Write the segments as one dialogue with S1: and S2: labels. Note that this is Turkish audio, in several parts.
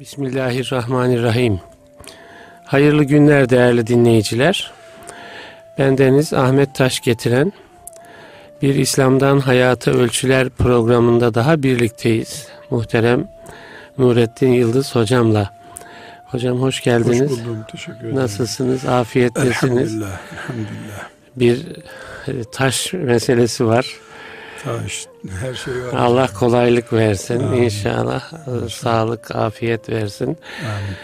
S1: Bismillahirrahmanirrahim. Hayırlı günler değerli dinleyiciler. Bendeniz Ahmet Taş getiren bir İslam'dan Hayata Ölçüler programında daha birlikteyiz. Muhterem Nurettin Yıldız hocamla. Hocam hoş geldiniz.
S2: Hoş buldum. Teşekkür ederim.
S1: Nasılsınız? Afiyettesiniz.
S2: Elhamdülillah. Elhamdülillah.
S1: Bir e, taş meselesi var.
S2: Taş, her şey var.
S1: Allah kolaylık versin
S2: Amin.
S1: inşallah. E, Sağlık, afiyet versin.
S2: Amin.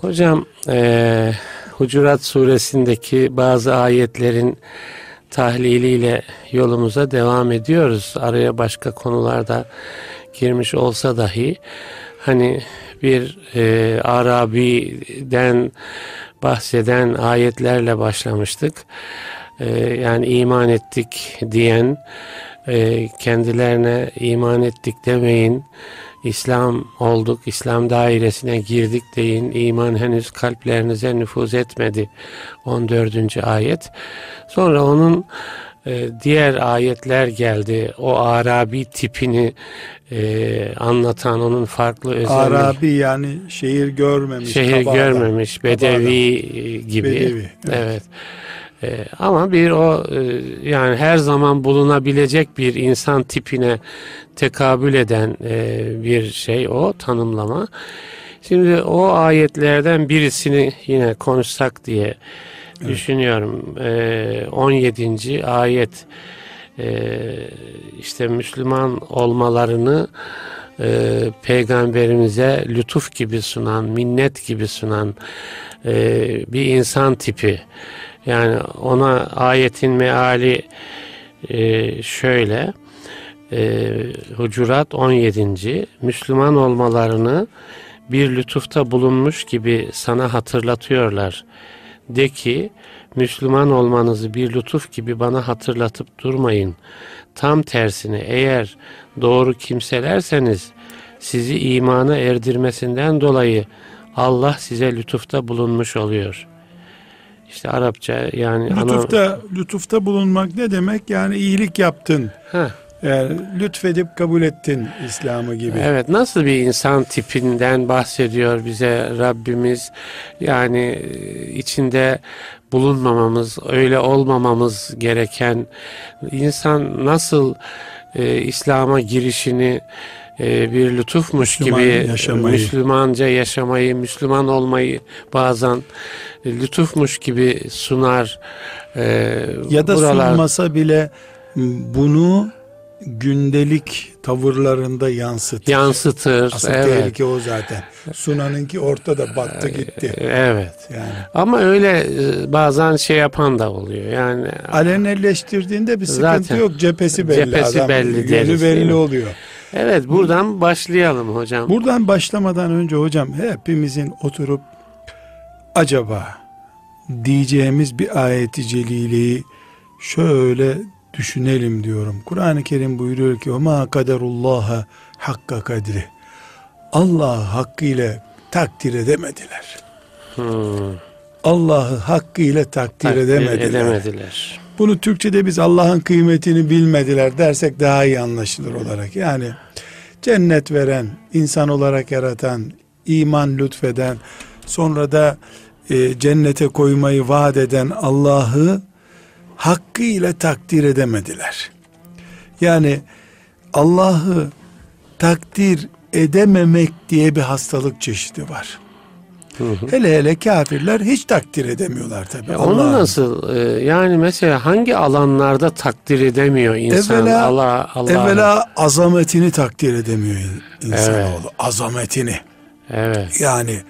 S1: Hocam e, Hucurat suresindeki bazı ayetlerin tahliliyle yolumuza devam ediyoruz. Araya başka konularda girmiş olsa dahi hani bir e, Arabi'den bahseden ayetlerle başlamıştık. E, yani iman ettik diyen e, kendilerine iman ettik demeyin. İslam olduk, İslam dairesine girdik deyin. İman henüz kalplerinize nüfuz etmedi. 14. ayet. Sonra onun e, diğer ayetler geldi. O Arabi tipini e, anlatan onun farklı özellik.
S2: Arabi yani şehir görmemiş.
S1: Şehir
S2: kabağda.
S1: görmemiş, bedevi e, gibi.
S2: Bedevi, evet.
S1: evet. E, ama bir o e, yani her zaman bulunabilecek bir insan tipine tekabül eden e, bir şey o tanımlama. Şimdi o ayetlerden birisini yine konuşsak diye düşünüyorum. E, 17. ayet e, işte Müslüman olmalarını e, peygamberimize lütuf gibi sunan, minnet gibi sunan e, bir insan tipi. Yani ona ayetin meali e, şöyle e, Hucurat 17. Müslüman olmalarını bir lütufta bulunmuş gibi sana hatırlatıyorlar. De ki Müslüman olmanızı bir lütuf gibi bana hatırlatıp durmayın. Tam tersine eğer doğru kimselerseniz sizi imana erdirmesinden dolayı Allah size lütufta bulunmuş oluyor. İşte Arapça yani ana-
S2: Lütufta, lütufta bulunmak ne demek? Yani iyilik yaptın.
S1: Heh,
S2: Yani lütfedip kabul ettin İslam'ı gibi.
S1: Evet nasıl bir insan tipinden bahsediyor bize Rabbimiz yani e, içinde bulunmamamız öyle olmamamız gereken insan nasıl e, İslam'a girişini e, bir lütufmuş
S2: Müslüman
S1: gibi
S2: yaşamayı.
S1: Müslümanca yaşamayı Müslüman olmayı bazen e, lütufmuş gibi sunar E,
S2: Ya da
S1: buralar-
S2: sunmasa bile bunu gündelik tavırlarında yansıtır.
S1: yansıtır
S2: Asıl
S1: evet.
S2: tehlike o zaten. Sunanınki ortada battı gitti.
S1: evet
S2: Yani
S1: Ama öyle e, bazen şey yapan da oluyor. Yani
S2: alenileştirdiğinde bir sıkıntı
S1: Zaten
S2: yok. Cephesi belli.
S1: cephesi
S2: adam.
S1: belli değil
S2: belli oluyor.
S1: Evet buradan başlayalım hocam.
S2: Buradan başlamadan önce hocam hepimizin oturup acaba diyeceğimiz bir ayeti celileyi şöyle düşünelim diyorum. Kur'an-ı Kerim buyuruyor ki ma kaderullaha hakka kadri. Allah hakkıyla takdir edemediler.
S1: Hmm,
S2: Allah'ı hakkıyla takdir,
S1: takdir
S2: edemediler.
S1: edemediler.
S2: Bunu Türkçe'de biz Allah'ın kıymetini bilmediler dersek daha iyi anlaşılır olarak. Yani cennet veren, insan olarak yaratan, iman lütfeden, sonra da e, cennete koymayı vaat eden Allah'ı hakkıyla takdir edemediler. Yani Allah'ı takdir edememek diye bir hastalık çeşidi var.
S1: Hı hı.
S2: Hele hele kafirler hiç takdir edemiyorlar tabi.
S1: E, Onu nasıl e, yani mesela hangi alanlarda takdir edemiyor insan
S2: Evvela-
S1: Allah Allah
S2: Evvela azametini takdir edemiyor in- insanoğlu. Azametini.
S1: evet
S2: Yani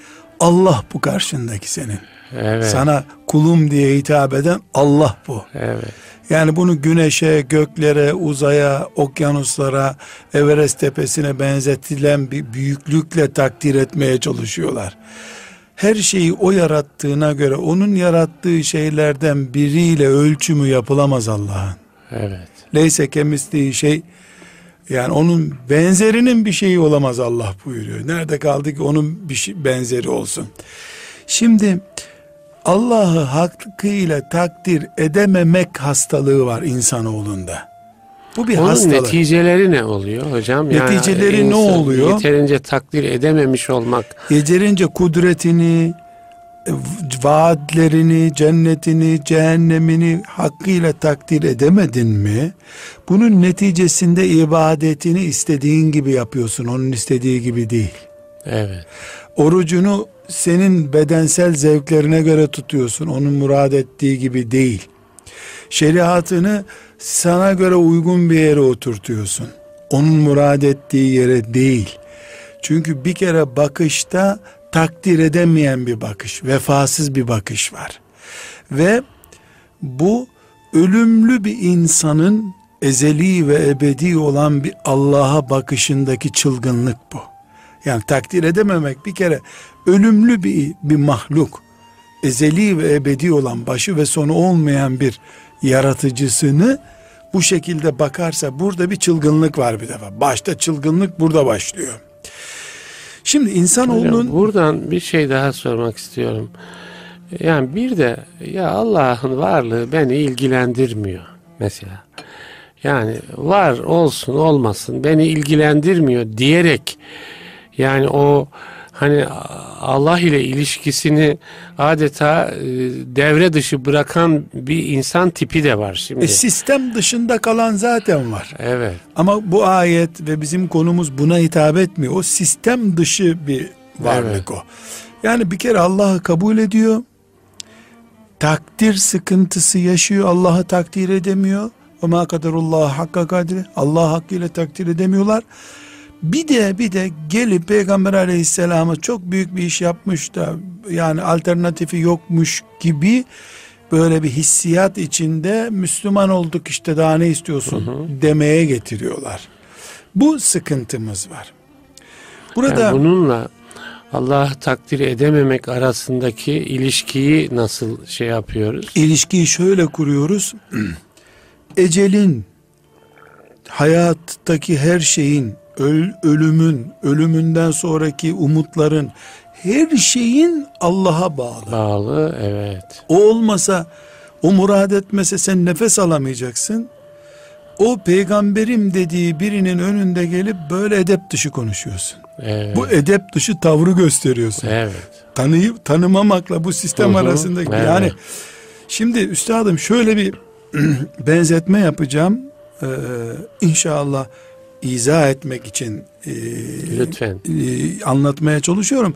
S2: Allah bu karşındaki senin.
S1: evet
S2: Sana kulum diye hitap eden Allah bu.
S1: evet
S2: Yani bunu güneşe, göklere, uzaya, okyanuslara, Everest tepesine benzetilen bir büyüklükle takdir etmeye çalışıyorlar. Her şeyi o yarattığına göre onun yarattığı şeylerden biriyle ölçümü yapılamaz Allah'ın.
S1: evet
S2: Leyse kemisliği şey yani onun benzerinin bir şeyi olamaz Allah buyuruyor. Nerede kaldı ki onun bir şey, benzeri olsun. Şimdi Allah'ı hakkıyla takdir edememek hastalığı var insanoğlunda. Bu bir
S1: Onun
S2: hastalık.
S1: neticeleri ne oluyor hocam?
S2: Neticeleri ne
S1: insan
S2: oluyor?
S1: Yeterince takdir edememiş olmak.
S2: Yeterince kudretini, vaatlerini, cennetini, cehennemini hakkıyla takdir edemedin mi? Bunun neticesinde ibadetini istediğin gibi yapıyorsun. Onun istediği gibi değil.
S1: Evet.
S2: Orucunu senin bedensel zevklerine göre tutuyorsun. Onun murad ettiği gibi değil. Şeriatını sana göre uygun bir yere oturtuyorsun. Onun murad ettiği yere değil. Çünkü bir kere bakışta takdir edemeyen bir bakış, vefasız bir bakış var. Ve bu ölümlü bir insanın ezeli ve ebedi olan bir Allah'a bakışındaki çılgınlık bu. Yani takdir edememek bir kere ölümlü bir, bir mahluk, ezeli ve ebedi olan başı ve sonu olmayan bir yaratıcısını bu şekilde bakarsa burada bir çılgınlık var bir defa. Başta çılgınlık burada başlıyor. Şimdi insanoğlunun
S1: Hocam, buradan bir şey daha sormak istiyorum. Yani bir de ya Allah'ın varlığı beni ilgilendirmiyor mesela. Yani var olsun olmasın beni ilgilendirmiyor diyerek yani o hani Allah ile ilişkisini adeta e, devre dışı bırakan bir insan tipi de var şimdi.
S2: e, sistem dışında kalan zaten var.
S1: evet.
S2: Ama bu ayet ve bizim konumuz buna hitap etmiyor. O sistem dışı bir varlık
S1: Evet.
S2: o. Yani bir kere Allah'ı kabul ediyor. Takdir sıkıntısı yaşıyor. Allah'ı takdir edemiyor. Ve ma kaderullah hakka kadri. Allah hakkıyla takdir edemiyorlar. Bir de bir de gelip Peygamber aleyhisselama çok büyük bir iş yapmış da yani alternatifi yokmuş gibi böyle bir hissiyat içinde Müslüman olduk işte daha ne istiyorsun demeye getiriyorlar. Bu sıkıntımız var. Burada
S1: Yani bununla Allah'ı takdir edememek arasındaki ilişkiyi nasıl şey yapıyoruz?
S2: ilişkiyi şöyle kuruyoruz. Ecelin, hayattaki her şeyin, öl- ölümün, ölümünden sonraki umutların, her şeyin Allah'a bağlı.
S1: Bağlı evet.
S2: O olmasa, o murad etmese sen nefes alamayacaksın. O peygamberim dediği birinin önünde gelip böyle edep dışı konuşuyorsun.
S1: Evet.
S2: Bu edep dışı tavrı gösteriyorsun.
S1: evet.
S2: Tanıyıp tanımamakla bu sistem arasındaki
S1: evet.
S2: yani şimdi üstadım şöyle bir benzetme yapacağım. Ee, inşallah izah etmek için e,
S1: Lütfen.
S2: e, anlatmaya çalışıyorum.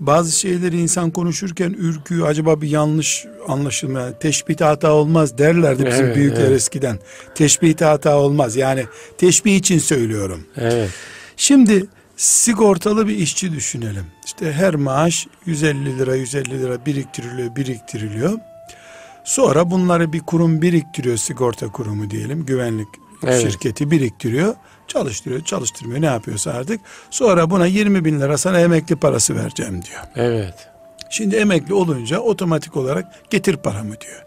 S2: Bazı şeyleri insan konuşurken ürküyor. Acaba bir yanlış anlaşılma. Yani teşbihte hata olmaz derlerdi bizim
S1: Evet,
S2: büyükler
S1: evet.
S2: eskiden. Teşbihte hata olmaz. Yani teşbih için söylüyorum.
S1: Evet.
S2: Şimdi sigortalı bir işçi düşünelim. İşte her maaş 150 lira 150 lira biriktiriliyor biriktiriliyor. Sonra bunları bir kurum biriktiriyor sigorta kurumu diyelim güvenlik
S1: Evet.
S2: şirketi biriktiriyor. Çalıştırıyor çalıştırmıyor ne yapıyorsa artık. Sonra buna 20 bin lira sana emekli parası vereceğim diyor.
S1: Evet.
S2: Şimdi emekli olunca otomatik olarak getir paramı diyor.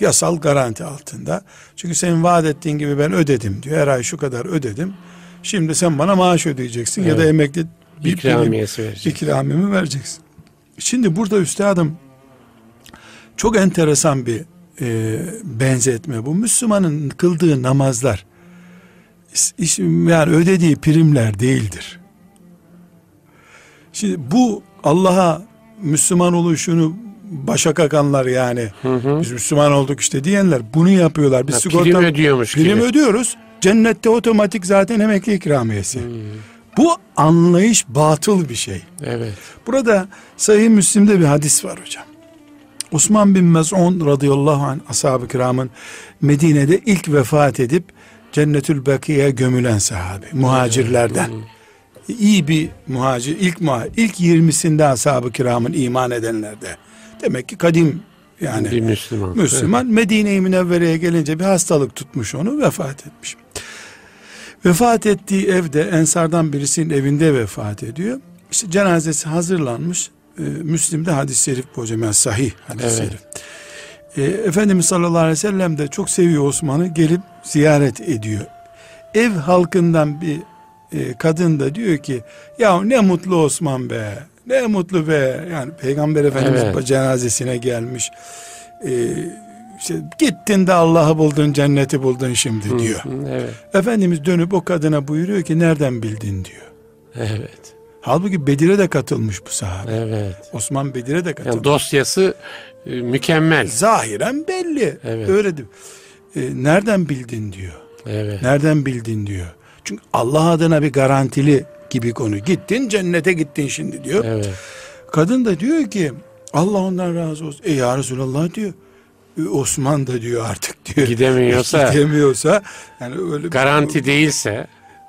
S2: Yasal garanti altında. Çünkü senin vaat ettiğin gibi ben ödedim diyor. Her ay şu kadar ödedim. Şimdi sen bana maaş ödeyeceksin ya da
S1: Evet.
S2: emekli bir
S1: İkramiyesi verecek.
S2: ikramimi vereceksin. Şimdi burada üstadım çok enteresan bir e, benzetme bu. Müslümanın kıldığı namazlar yani ödediği primler değildir. Şimdi bu Allah'a Müslüman oluşunu başa kakanlar yani
S1: Hı hı.
S2: biz Müslüman olduk işte diyenler bunu yapıyorlar. Biz
S1: Ha,
S2: sigorta
S1: prim ödüyormuş
S2: prim
S1: gibi.
S2: ödüyoruz. Cennette otomatik zaten emekli ikramiyesi.
S1: Hmm.
S2: Bu anlayış batıl bir şey.
S1: Evet.
S2: Burada Sahih Müslim'de bir hadis var hocam. Osman bin Mez'un radıyallahu anh ashab-ı kiramın Medine'de ilk vefat edip Cennetül Bakiye gömülen sahabe, muhacirlerden. İyi bir muhacir, ilk muhacir, ilk 20'sinde ashab-ı kiramın iman edenlerde. Demek ki kadim yani
S1: bir Müslüman.
S2: Müslüman Medine-i Münevvere'ye gelince bir hastalık tutmuş onu vefat etmiş. Vefat ettiği evde ensardan birisinin evinde vefat ediyor. İşte cenazesi hazırlanmış. Ee, Müslim'de hadis-i şerif bu hocam yani sahih hadis-i
S1: Evet.
S2: şerif. Ee, Efendimiz sallallahu aleyhi ve sellem de çok seviyor Osman'ı gelip ziyaret ediyor. Ev halkından bir e, kadın da diyor ki ya ne mutlu Osman be ne mutlu be yani Peygamber Efendimiz
S1: Evet.
S2: cenazesine gelmiş. Ee, işte gittin de Allah'ı buldun, cenneti buldun şimdi diyor.
S1: Hı, Evet.
S2: Efendimiz dönüp o kadına buyuruyor ki nereden bildin diyor.
S1: Evet.
S2: Halbuki Bedir'e de katılmış bu sahabe.
S1: Evet.
S2: Osman Bedir'e de katılmış.
S1: Yani dosyası e, mükemmel.
S2: Zahiren belli.
S1: Evet.
S2: Öyle diyor. E, nereden bildin diyor.
S1: Evet.
S2: Nereden bildin diyor. Çünkü Allah adına bir garantili gibi konu. Gittin cennete gittin şimdi diyor.
S1: Evet.
S2: Kadın da diyor ki Allah ondan razı olsun. E ya Resulallah diyor. E, Osman da diyor artık diyor.
S1: Gidemiyorsa-
S2: Gidemiyorsa yani öyle bir-
S1: Garanti değilse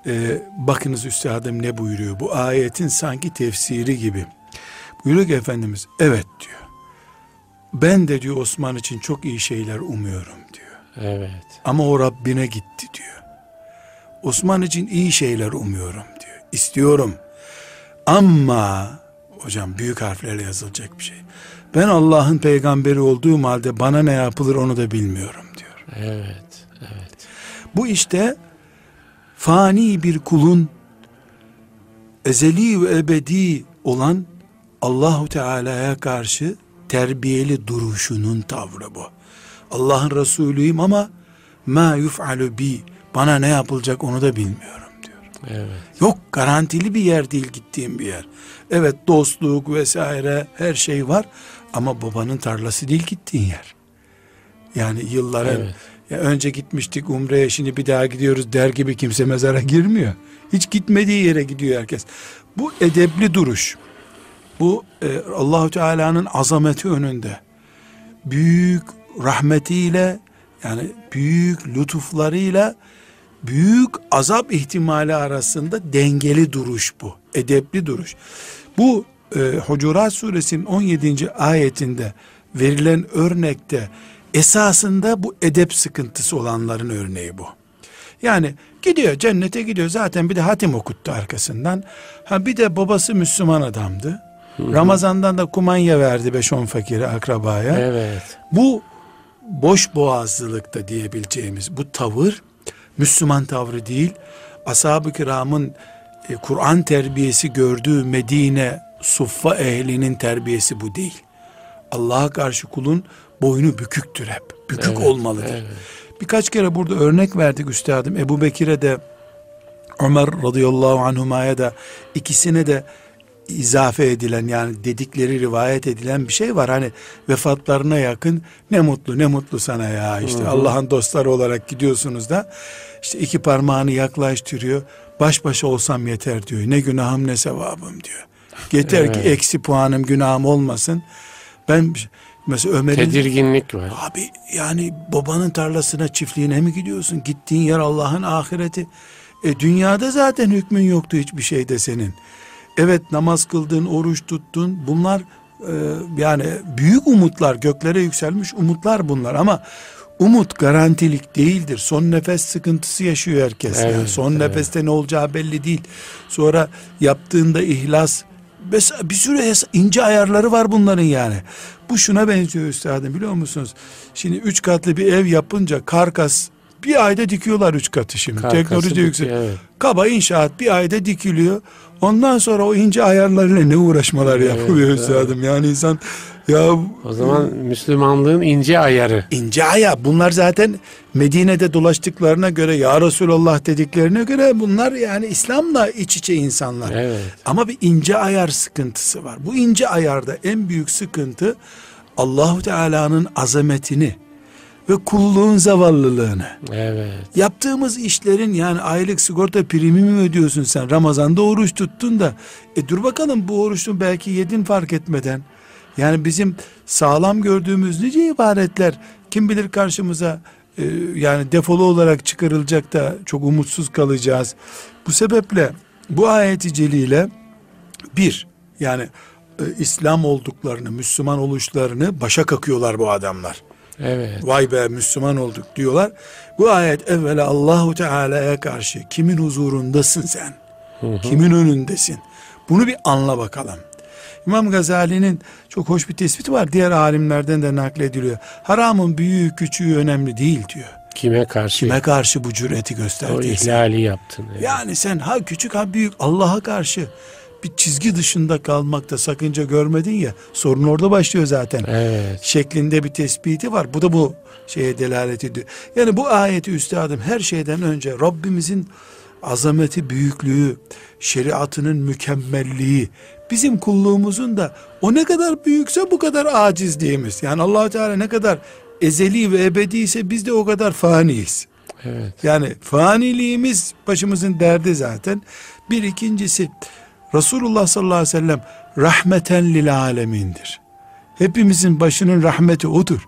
S2: Ee, bakınız üstadım ne buyuruyor? Bu ayetin sanki tefsiri gibi. Buyuruyor ki Efendimiz evet diyor. Ben de diyor Osman için çok iyi şeyler umuyorum diyor.
S1: evet.
S2: Ama o Rabbine gitti diyor. Osman için iyi şeyler umuyorum diyor. İstiyorum. Ama hocam büyük harflerle yazılacak bir şey. Ben Allah'ın peygamberi olduğum halde bana ne yapılır onu da bilmiyorum diyor.
S1: Evet. Evet.
S2: Bu işte fani bir kulun ezeli ve ebedi olan Allahu Teala'ya karşı terbiyeli duruşunun tavrı bu. Allah'ın Resulüyüm ama ma yuf'alu bi bana ne yapılacak onu da bilmiyorum diyor.
S1: Evet.
S2: Yok garantili bir yer değil gittiğim bir yer. Evet dostluk vesaire her şey var ama babanın tarlası değil gittiğin yer. Yani yıllara
S1: Evet.
S2: ya önce gitmiştik umreye şimdi bir daha gidiyoruz der gibi kimse mezara girmiyor. Hiç gitmediği yere gidiyor herkes. Bu edepli duruş. Bu e, Allahu Teala'nın azameti önünde. Büyük rahmetiyle yani büyük lütuflarıyla büyük azap ihtimali arasında dengeli duruş bu. Edepli duruş. Bu e, Hucurat suresinin 17. ayetinde verilen örnekte esasında bu edep sıkıntısı olanların örneği bu. Yani gidiyor cennete gidiyor zaten bir de hatim okuttu arkasından. Ha bir de babası Müslüman adamdı. Ramazan'dan da kumanya verdi 5-10 fakiri akrabaya.
S1: Evet.
S2: Bu boş boğazlılıkta diyebileceğimiz bu tavır Müslüman tavrı değil. Ashab-ı kiramın e, Kur'an terbiyesi gördüğü Medine suffa ehlinin terbiyesi bu değil. Allah'a karşı kulun boynu büküktür hep. Bükük
S1: Evet,
S2: olmalıdır.
S1: evet.
S2: Birkaç kere burada örnek verdik üstadım. Ebu Bekir'e de Ömer radıyallahu anhuma'ya da ikisine de izafe edilen yani dedikleri rivayet edilen bir şey var. Hani vefatlarına yakın ne mutlu ne mutlu sana ya işte Allah'ın dostları olarak gidiyorsunuz da işte iki parmağını yaklaştırıyor. Baş başa olsam yeter diyor. Ne günahım ne sevabım diyor. Yeter ki
S1: Evet.
S2: eksi puanım günahım olmasın. Ben mesela Ömer'in
S1: Tedirginlik var.
S2: Abi yani babanın tarlasına çiftliğine mi gidiyorsun? Gittiğin yer Allah'ın ahireti. E dünyada zaten hükmün yoktu hiçbir şeyde senin. Evet namaz kıldın, oruç tuttun. Bunlar e, yani büyük umutlar, göklere yükselmiş umutlar bunlar ama umut garantilik değildir. Son nefes sıkıntısı yaşıyor herkes. yani
S1: Evet,
S2: son
S1: evet.
S2: nefeste ne olacağı belli değil. Sonra yaptığında ihlas Mesela bir sürü ince ayarları var bunların yani. Bu şuna benziyor üstadım biliyor musunuz? Şimdi üç katlı bir ev yapınca karkas bir ayda dikiyorlar üç katı şimdi.
S1: Karkası
S2: Teknoloji yüksek.
S1: evet.
S2: Kaba inşaat bir ayda dikiliyor. Ondan sonra o ince ayarlarıyla ne uğraşmalar
S1: Evet,
S2: yapılıyor
S1: evet.
S2: üstadım. Yani insan ya
S1: O zaman Müslümanlığın ince ayarı.
S2: ince aya bunlar zaten Medine'de dolaştıklarına göre ya Resulallah dediklerine göre bunlar yani İslam'la iç içe insanlar.
S1: Evet.
S2: Ama bir ince ayar sıkıntısı var. Bu ince ayarda en büyük sıkıntı Allahu Teala'nın azametini ve kulluğun zavallılığını.
S1: Evet.
S2: Yaptığımız işlerin yani aylık sigorta primi mi ödüyorsun sen? Ramazan'da oruç tuttun da. E dur bakalım bu oruçlu belki yedin fark etmeden. Yani bizim sağlam gördüğümüz nice ibadetler kim bilir karşımıza e, yani defolu olarak çıkarılacak da çok umutsuz kalacağız. Bu sebeple bu ayeti celile bir yani e, İslam olduklarını, Müslüman oluşlarını başa kakıyorlar bu adamlar.
S1: Evet.
S2: Vay be Müslüman olduk diyorlar. Bu ayet evvela Allahu Teala'ya karşı kimin huzurundasın sen? Kimin önündesin? Bunu bir anla bakalım. İmam Gazali'nin çok hoş bir tespiti var. Diğer alimlerden de naklediliyor. Haramın büyüğü küçüğü önemli değil diyor.
S1: Kime karşı?
S2: Kime karşı bu cüreti
S1: o
S2: gösterdiyse.
S1: ihlali yaptın. Evet.
S2: Yani sen ha küçük ha büyük Allah'a karşı bir çizgi dışında kalmakta sakınca görmedin ya sorun orada başlıyor zaten
S1: Evet.
S2: şeklinde bir tespiti var. Bu da bu şeye delalet ediyor. Yani bu ayeti üstadım her şeyden önce Rabbimizin azameti, büyüklüğü, şeriatının mükemmelliği, bizim kulluğumuzun da o ne kadar büyükse bu kadar acizliğimiz. Yani allah Teala ne kadar ezeli ve ebedi ise biz de o kadar faniyiz.
S1: Evet.
S2: Yani faniliğimiz başımızın derdi zaten. Bir ikincisi Resulullah sallallahu aleyhi ve sellem rahmeten lil alemindir. Hepimizin başının rahmeti odur.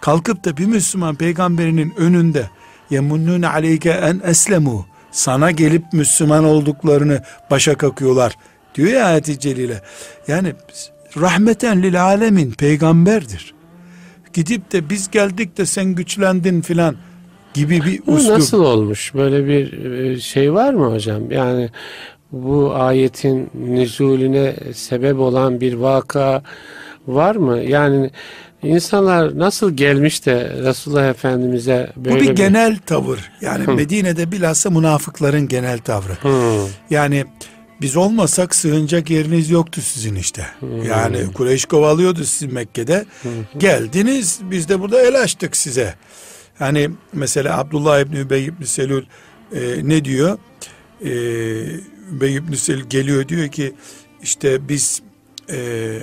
S2: Kalkıp da bir Müslüman peygamberinin önünde yemunnun aleyke en eslemu sana gelip Müslüman olduklarını başa kakıyorlar diyor ya ayet-i celile. Yani rahmeten lil alemin peygamberdir. Gidip de biz geldik de sen güçlendin filan gibi bir
S1: Bu nasıl olmuş? Böyle bir e, şey var mı hocam? Yani bu ayetin nüzulüne sebep olan bir vaka var mı? Yani insanlar nasıl gelmiş de Resulullah Efendimiz'e böyle
S2: Bu bir genel tavır. Yani
S1: Hı.
S2: Medine'de bilhassa münafıkların genel tavrı.
S1: Hı,
S2: Yani biz olmasak sığınacak yeriniz yoktu sizin işte.
S1: Hmm.
S2: Yani Kureyş kovalıyordu sizi Mekke'de. Geldiniz biz de burada el açtık size. Hani mesela Abdullah İbni Übey İbni Selül e, ne diyor? E, Übey Selül geliyor diyor ki işte biz e,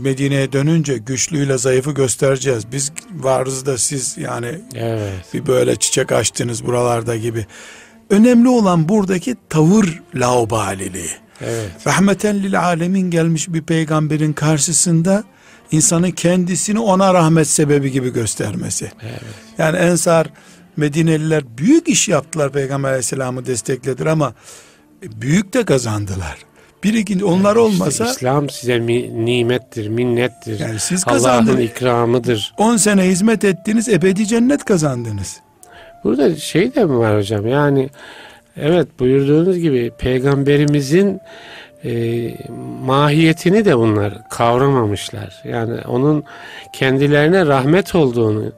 S2: Medine'ye dönünce güçlüyle zayıfı göstereceğiz. Biz varız da siz yani
S1: evet.
S2: bir böyle çiçek açtınız buralarda gibi. Önemli olan buradaki tavır laubaliliği.
S1: Evet.
S2: Rahmeten lil alemin gelmiş bir peygamberin karşısında insanın kendisini ona rahmet sebebi gibi göstermesi.
S1: Evet.
S2: Yani Ensar Medineliler büyük iş yaptılar Peygamber Aleyhisselam'ı desteklediler ama büyük de kazandılar. Bir ikinci onlar
S1: İşte
S2: olmasa
S1: İslam size mi, nimettir, minnettir.
S2: yani siz
S1: Allah'ın ikramıdır.
S2: 10 sene hizmet ettiniz ebedi cennet kazandınız.
S1: Burada şey de mi var hocam? Yani evet buyurduğunuz gibi peygamberimizin e, mahiyetini de bunlar kavramamışlar. Yani onun kendilerine rahmet olduğunu,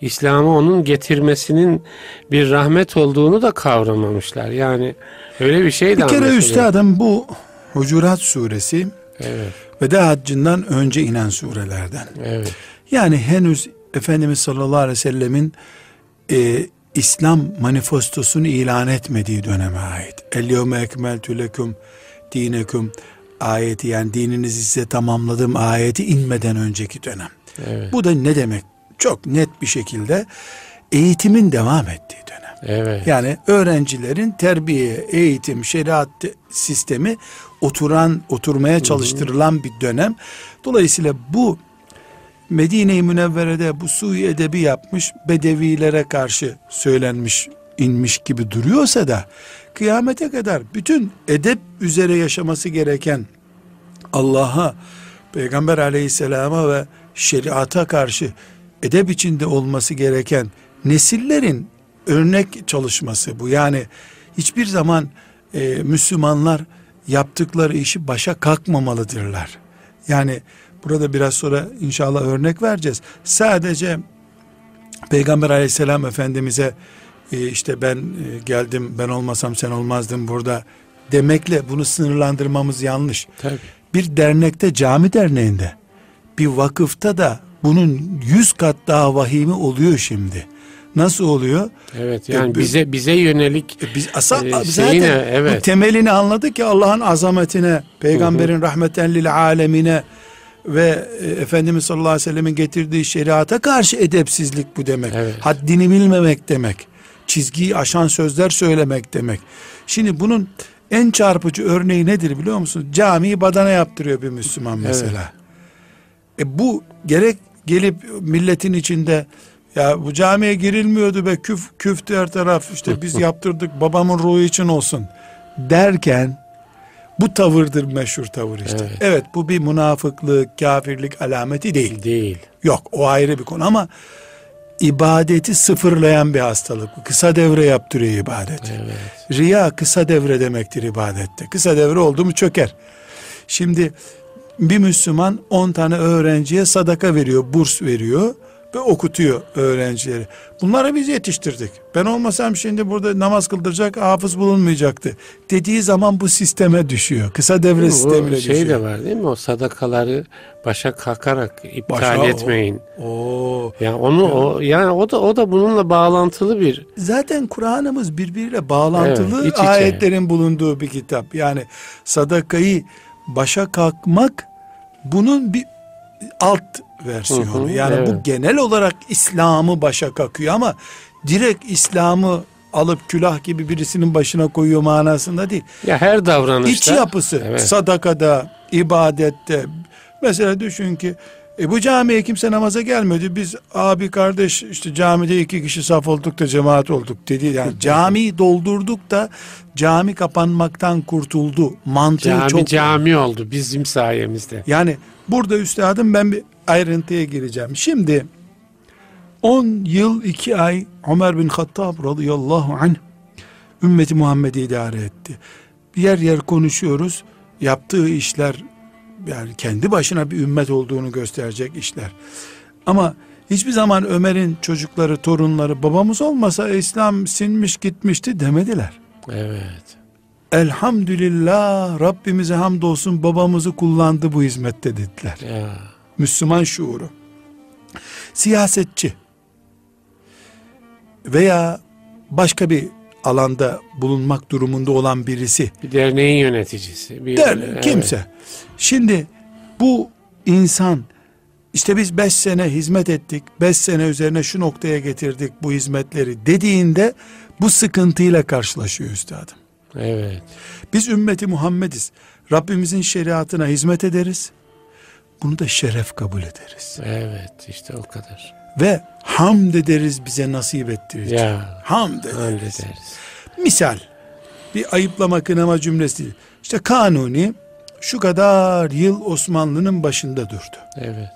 S1: İslam'ı onun getirmesinin bir rahmet olduğunu da kavramamışlar. Yani öyle bir şey de
S2: Bir kere üstadım bu Hucurat suresi
S1: Evet,
S2: veda haccından önce inen surelerden.
S1: evet,
S2: Yani henüz Efendimiz sallallahu aleyhi ve sellemin e, İslam manifestosunu ilan etmediği döneme ait. El yevme ekmeltü leküm dinekum ayeti yani dininizi size tamamladım ayeti inmeden önceki dönem.
S1: evet,
S2: Bu da ne demek? Çok net bir şekilde eğitimin devam ettiği dönem.
S1: evet.
S2: Yani öğrencilerin terbiye, eğitim, şeriat sistemi oturan, oturmaya çalıştırılan bir dönem. Dolayısıyla bu Medine-i Münevvere'de bu sui edebi yapmış bedevilere karşı söylenmiş inmiş gibi duruyorsa da kıyamete kadar bütün edep üzere yaşaması gereken Allah'a, Peygamber aleyhisselama ve şeriata karşı edep içinde olması gereken nesillerin örnek çalışması bu. Yani hiçbir zaman e, Müslümanlar yaptıkları işi başa kalkmamalıdırlar. Yani burada biraz sonra inşallah örnek vereceğiz. Sadece Peygamber aleyhisselam efendimize e, işte ben e, geldim ben olmasam sen olmazdın burada demekle bunu sınırlandırmamız yanlış.
S1: Tabii.
S2: Bir dernekte cami derneğinde bir vakıfta da bunun yüz kat daha vahimi oluyor şimdi. Nasıl oluyor?
S1: Evet yani
S2: E,
S1: bize bize yönelik
S2: E biz asa, zaten
S1: şeyine, evet.
S2: bu temelini anladık ki Allah'ın azametine, peygamberin rahmeten lil alemine ve e, Efendimiz sallallahu aleyhi ve sellemin getirdiği şeriata karşı edepsizlik bu demek.
S1: Evet.
S2: Haddini bilmemek demek. Çizgiyi aşan sözler söylemek demek. Şimdi bunun en çarpıcı örneği nedir biliyor musunuz? Camiyi badana yaptırıyor bir Müslüman mesela. E bu gerek gelip milletin içinde ya bu camiye girilmiyordu be küf küftü her taraf işte biz yaptırdık babamın ruhu için olsun derken bu tavırdır meşhur tavır işte. Evet.
S1: Evet.
S2: bu bir münafıklık, kafirlik alameti değil.
S1: değil.
S2: Yok o ayrı bir konu ama ibadeti sıfırlayan bir hastalık. Kısa devre yaptırıyor ibadeti.
S1: Evet.
S2: Riya kısa devre demektir ibadette. Kısa devre oldu mu çöker. Şimdi bir Müslüman 10 tane öğrenciye sadaka veriyor, burs veriyor. Ve okutuyor öğrencileri. Bunları biz yetiştirdik. Ben olmasam şimdi burada namaz kıldıracak hafız bulunmayacaktı. Dediği zaman bu sisteme düşüyor. Kısa devre sistemine
S1: şey
S2: düşüyor.
S1: de var değil mi? O sadakaları başa kalkarak iptal
S2: Başa-
S1: etmeyin.
S2: Oo.
S1: Yani onu o yani o da o da bununla bağlantılı bir
S2: Zaten Kur'an'ımız birbiriyle bağlantılı
S1: Evet, iç içe.
S2: ayetlerin bulunduğu bir kitap. Yani sadakayı başa kalkmak bunun bir alt versiyonu.
S1: Hı hı,
S2: yani bu
S1: evet.
S2: genel olarak İslam'ı başa kakıyor ama direkt İslam'ı alıp külah gibi birisinin başına koyuyor manasında değil.
S1: ya her davranışta
S2: İç yapısı
S1: Evet.
S2: sadakada, ibadette. Mesela düşün ki e, bu camiye kimse namaza gelmedi. Biz abi kardeş işte camide iki kişi saf olduk da cemaat olduk dedi. Yani camiyi doldurduk da cami kapanmaktan kurtuldu. Mantığı
S1: cami
S2: çok.
S1: cami oldu bizim sayemizde.
S2: Yani burada üstadım ben bir ayrıntıya gireceğim. Şimdi 10 yıl 2 ay Ömer bin Hattab radıyallahu anh ümmeti Muhammed'i idare etti. Yer yer konuşuyoruz. Yaptığı işler yani kendi başına bir ümmet olduğunu gösterecek işler. Ama hiçbir zaman Ömer'in çocukları, torunları babamız olmasa İslam sinmiş gitmişti demediler.
S1: Evet.
S2: Elhamdülillah Rabbimize hamdolsun babamızı kullandı bu hizmette dediler.
S1: Ya.
S2: Müslüman şuuru. Siyasetçi veya başka bir alanda bulunmak durumunda olan birisi
S1: Bir derneğin yöneticisi. Bir,
S2: der
S1: evet.
S2: kimse. Şimdi bu insan işte biz beş sene hizmet ettik, beş sene üzerine şu noktaya getirdik bu hizmetleri dediğinde bu sıkıntıyla karşılaşıyor üstadım.
S1: Evet.
S2: Biz ümmeti Muhammediz. Rabbimizin şeriatına hizmet ederiz. Bunu da şeref kabul ederiz.
S1: Evet işte o kadar.
S2: Ve hamd ederiz bize nasip ettiği için.
S1: Ya.
S2: Hamd ederiz.
S1: Hallederiz.
S2: Misal bir ayıplama kınama cümlesi. İşte Kanuni şu kadar yıl Osmanlı'nın başında durdu.
S1: Evet.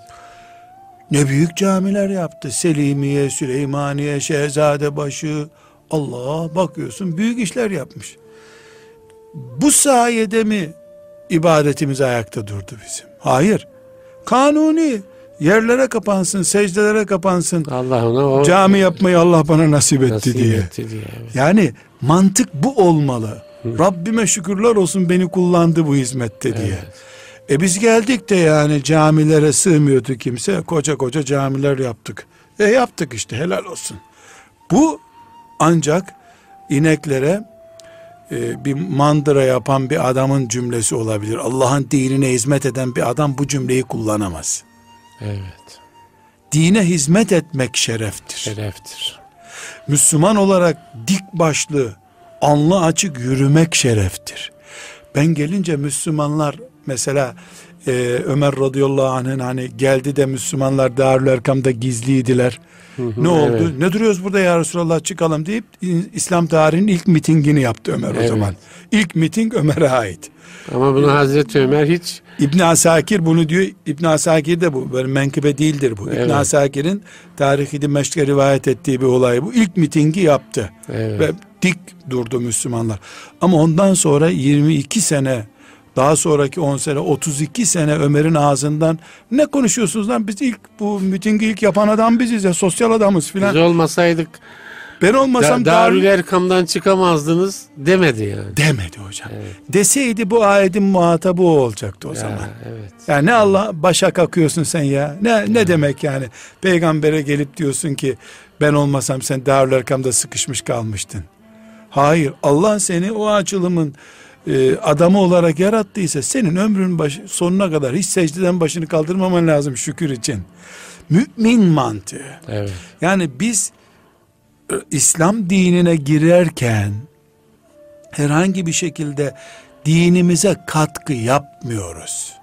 S2: Ne büyük camiler yaptı. Selimiye, Süleymaniye, Şehzadebaşı. Allah bakıyorsun büyük işler yapmış. Bu sayede mi ibadetimiz ayakta durdu bizim? Hayır. Kanuni yerlere kapansın, secdelere kapansın.
S1: Allah ona o
S2: Cami yapmayı Allah bana nasip etti
S1: nasip
S2: diye.
S1: etti diye. Evet.
S2: Yani mantık bu olmalı. Rabbime şükürler olsun beni kullandı bu hizmette diye.
S1: Evet.
S2: E biz geldik de yani camilere sığmıyordu kimse. Koca koca camiler yaptık. E yaptık işte helal olsun. Bu ancak ineklere e, bir mandıra yapan bir adamın cümlesi olabilir. Allah'ın dinine hizmet eden bir adam bu cümleyi kullanamaz.
S1: Evet.
S2: Dine hizmet etmek şereftir.
S1: Şereftir.
S2: Müslüman olarak dik başlı, alnı açık yürümek şereftir. Ben gelince Müslümanlar mesela e, Ömer radıyallahu anh'ın hani geldi de Müslümanlar Darül Erkam'da gizliydiler. ne oldu?
S1: evet.
S2: Ne duruyoruz burada ya Resulallah çıkalım deyip İslam tarihinin ilk mitingini yaptı Ömer o
S1: Evet.
S2: zaman. İlk miting Ömer'e ait.
S1: Ama bunu Hazreti Ömer hiç
S2: İbn Asakir bunu diyor. İbn Asakir de bu böyle menkıbe değildir bu. İbn
S1: Evet.
S2: Asakir'in Tarihi Dimeşk'e rivayet ettiği bir olay bu. İlk mitingi yaptı.
S1: Evet.
S2: Ve dik durdu Müslümanlar. Ama ondan sonra 22 sene daha sonraki 10 sene 32 sene Ömer'in ağzından ne konuşuyorsunuz lan biz ilk bu mitingi ilk yapan adam biziz ya sosyal adamız
S1: biz
S2: filan.
S1: olmasaydık
S2: Ben olmasam
S1: da,
S2: Darül
S1: Erkam'dan çıkamazdınız demedi yani.
S2: demedi hocam.
S1: Evet.
S2: Deseydi bu ayetin muhatabı o olacaktı o
S1: Ya,
S2: zaman.
S1: evet.
S2: Ya ne Allah başa kakıyorsun sen ya. Ne ne demek yani? Peygambere gelip diyorsun ki ben olmasam sen Darül Erkam'da sıkışmış kalmıştın. Hayır Allah seni o açılımın e, adamı olarak yarattıysa senin ömrün başı, sonuna kadar hiç secdeden başını kaldırmaman lazım şükür için. Mümin mantığı.
S1: Evet.
S2: Yani biz e, İslam dinine girerken herhangi bir şekilde dinimize katkı yapmıyoruz.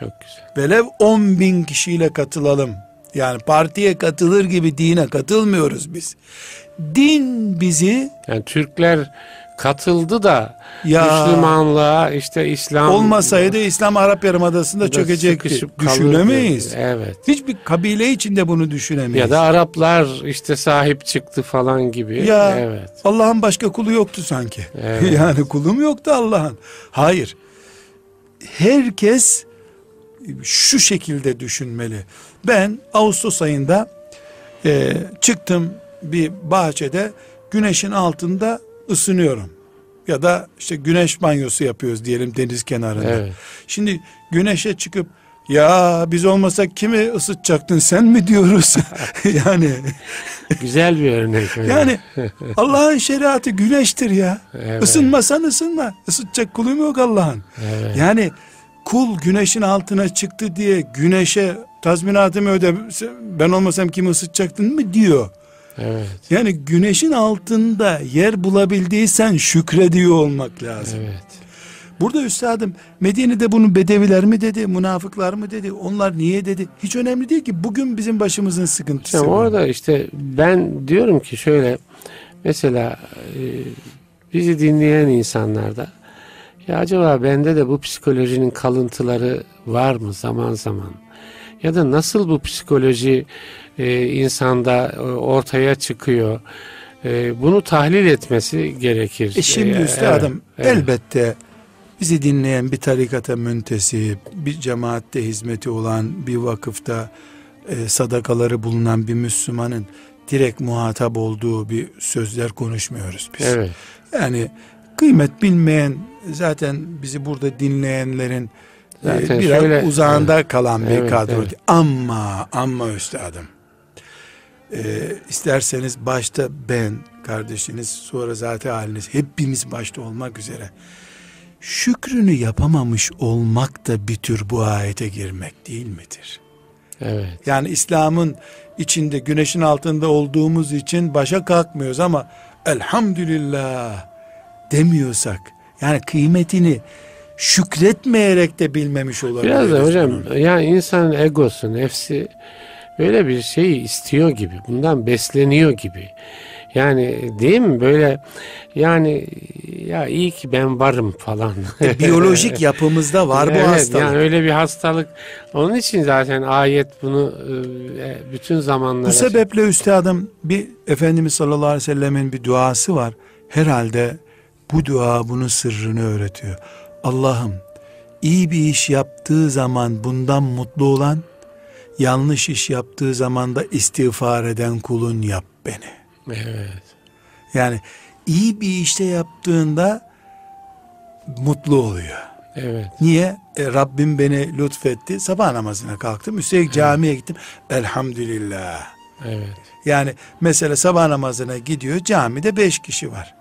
S1: Çok güzel.
S2: Velev 10 bin kişiyle katılalım. Yani partiye katılır gibi dine katılmıyoruz biz. Din bizi
S1: Yani Türkler katıldı da
S2: Ya.
S1: Müslümanlığa işte İslam
S2: olmasaydı İslam Arap Yarımadası'nda
S1: da
S2: çökecekti.
S1: sıkışıp kalırdı.
S2: Düşünemeyiz.
S1: Evet.
S2: Hiçbir kabile içinde bunu düşünemeyiz.
S1: Ya da Araplar işte sahip çıktı falan gibi.
S2: Ya
S1: Evet.
S2: Allah'ın başka kulu yoktu sanki.
S1: Evet.
S2: yani kulum yoktu Allah'ın. Hayır. Herkes şu şekilde düşünmeli. Ben Ağustos ayında Ee, çıktım bir bahçede güneşin altında ısınıyorum. Ya da işte güneş banyosu yapıyoruz diyelim deniz kenarında.
S1: Evet.
S2: Şimdi güneşe çıkıp ya biz olmasak kimi ısıtacaktın sen mi diyoruz? yani
S1: Güzel bir örnek. öyle.
S2: yani Allah'ın şeriatı güneştir ya.
S1: Evet.
S2: Isınmasan ısınma. Isıtacak kulum yok Allah'ın.
S1: Evet.
S2: Yani kul güneşin altına çıktı diye güneşe tazminatımı öde ben olmasam kimi ısıtacaktın mı diyor.
S1: Evet.
S2: Yani güneşin altında yer bulabildiysen şükrediyor olmak lazım.
S1: Evet.
S2: Burada üstadım Medine'de bunu bedeviler mi dedi, münafıklar mı dedi, onlar niye dedi? Hiç önemli değil ki bugün bizim başımızın sıkıntısı.
S1: İşte orada işte ben diyorum ki şöyle mesela e, bizi dinleyen insanlarda ya acaba bende de bu psikolojinin kalıntıları var mı zaman zaman? Ya da nasıl bu psikoloji e, insanda e, ortaya çıkıyor? E, bunu tahlil etmesi gerekir.
S2: E şimdi
S1: E,
S2: üstadım
S1: evet, evet.
S2: elbette bizi dinleyen bir tarikata müntesip, bir cemaatte hizmeti olan, bir vakıfta e, sadakaları bulunan bir Müslümanın direkt muhatap olduğu bir sözler konuşmuyoruz biz.
S1: Evet.
S2: Yani kıymet bilmeyen zaten bizi burada dinleyenlerin e,
S1: Zaten
S2: biraz
S1: şöyle-
S2: uzağında kalan bir
S1: Evet,
S2: kadro.
S1: evet.
S2: Ama ama üstadım e, isterseniz başta ben kardeşiniz sonra zaten haliniz hepimiz başta olmak üzere şükrünü yapamamış olmak da bir tür bu ayete girmek değil midir?
S1: Evet.
S2: Yani İslam'ın içinde güneşin altında olduğumuz için başa kalkmıyoruz ama elhamdülillah demiyorsak yani kıymetini şükretmeyerek de bilmemiş olabiliriz.
S1: Biraz da hocam
S2: bunun.
S1: yani insanın egosu, nefsi böyle bir şeyi istiyor gibi. Bundan besleniyor gibi. Yani değil mi böyle yani ya iyi ki ben varım falan.
S2: biyolojik yapımızda var bu
S1: Evet,
S2: hastalık.
S1: Yani öyle bir hastalık. Onun için zaten ayet bunu e, bütün zamanlara
S2: Bu sebeple üstadım bir Efendimiz sallallahu aleyhi ve sellemin bir duası var. Herhalde bu dua bunun sırrını öğretiyor. Allah'ım iyi bir iş yaptığı zaman bundan mutlu olan, yanlış iş yaptığı zaman da istiğfar eden kulun yap beni.
S1: Evet.
S2: Yani iyi bir işte yaptığında mutlu oluyor.
S1: Evet.
S2: Niye? E, Rabbim beni lütfetti. Sabah namazına kalktım. Üstelik camiye gittim. Elhamdülillah.
S1: Evet.
S2: Yani mesela sabah namazına gidiyor camide beş kişi var.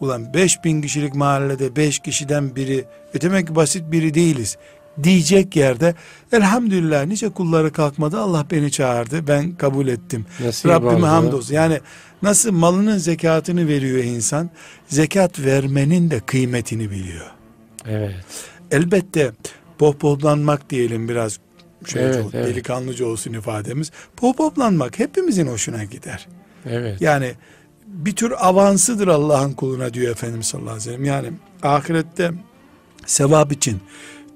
S2: Ulan beş bin kişilik mahallede beş kişiden biri e demek ki basit biri değiliz diyecek yerde elhamdülillah nice kulları kalkmadı Allah beni çağırdı ben kabul ettim.
S1: Nasip
S2: Rabbime hamdolsun. Yani nasıl malının zekatını veriyor insan zekat vermenin de kıymetini biliyor.
S1: Evet.
S2: Elbette pohpohlanmak diyelim biraz şöyle
S1: Evet,
S2: çok
S1: evet.
S2: delikanlıca olsun ifademiz. Pohpohlanmak hepimizin hoşuna gider.
S1: Evet.
S2: Yani bir tür avansıdır Allah'ın kuluna diyor Efendimiz sallallahu aleyhi ve sellem. Yani ahirette sevap için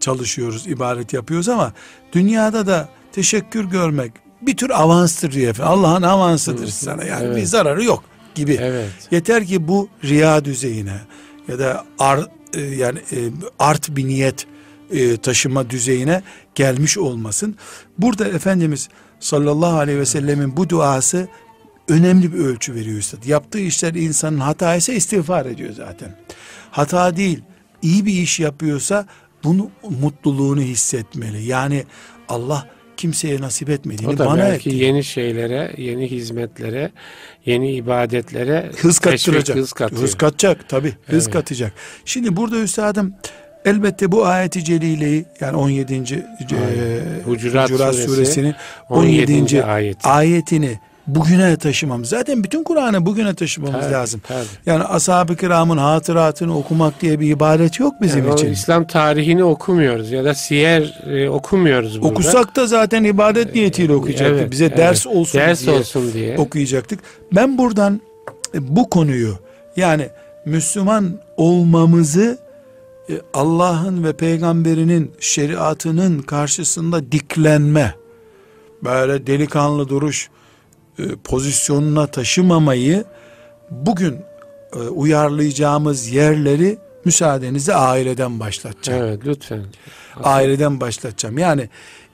S2: çalışıyoruz, ibadet yapıyoruz ama dünyada da teşekkür görmek bir tür avanstır Efendimiz. Allah'ın avansıdır sana yani
S1: Evet.
S2: bir zararı yok gibi.
S1: Evet.
S2: Yeter ki bu riya düzeyine ya da ar, e, yani e, art bir niyet e, taşıma düzeyine gelmiş olmasın. Burada Efendimiz sallallahu aleyhi ve sellemin bu duası önemli bir ölçü veriyor üstad. Yaptığı işler insanın hata ise istiğfar ediyor zaten. Hata değil, iyi bir iş yapıyorsa bunu mutluluğunu hissetmeli. Yani Allah kimseye nasip etmediğini
S1: O da
S2: bana
S1: belki
S2: etti.
S1: yeni şeylere, yeni hizmetlere, yeni ibadetlere
S2: hız kattıracak.
S1: hız katıyor.
S2: Hız katacak tabi. Hız
S1: Evet.
S2: katacak. Şimdi burada üstadım elbette bu ayeti celileyi yani 17. e,
S1: Hucurat suresi,
S2: suresinin
S1: 17.
S2: 17.
S1: ayeti.
S2: ayetini bugüne taşımamız. Zaten bütün Kur'an'ı bugüne taşımamız
S1: Tabii,
S2: lazım.
S1: tabii.
S2: Yani ashab-ı kiramın hatıratını okumak diye bir ibadet yok bizim
S1: Yani
S2: için.
S1: İslam tarihini okumuyoruz ya da siyer e, okumuyoruz burada.
S2: Okusak da zaten ibadet niyetiyle okuyacaktık.
S1: Evet,
S2: Bize
S1: evet.
S2: ders olsun
S1: ders
S2: diye
S1: olsun diye.
S2: okuyacaktık. Ben buradan e, bu konuyu yani Müslüman olmamızı e, Allah'ın ve peygamberinin şeriatının karşısında diklenme, böyle delikanlı duruş e, pozisyonuna taşımamayı bugün e, uyarlayacağımız yerleri müsaadenizle aileden başlatacağım
S1: Evet lütfen.
S2: aileden başlatacağım. Yani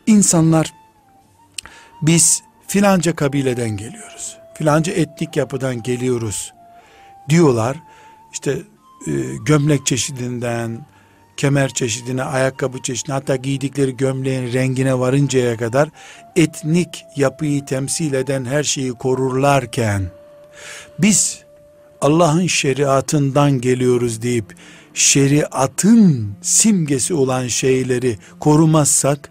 S2: insanlar biz filanca kabileden geliyoruz. Filanca etnik yapıdan geliyoruz diyorlar. İşte e, gömlek çeşidinden, kemer çeşidine, ayakkabı çeşidine hatta giydikleri gömleğin rengine varıncaya kadar etnik yapıyı temsil eden her şeyi korurlarken biz Allah'ın şeriatından geliyoruz deyip şeriatın simgesi olan şeyleri korumazsak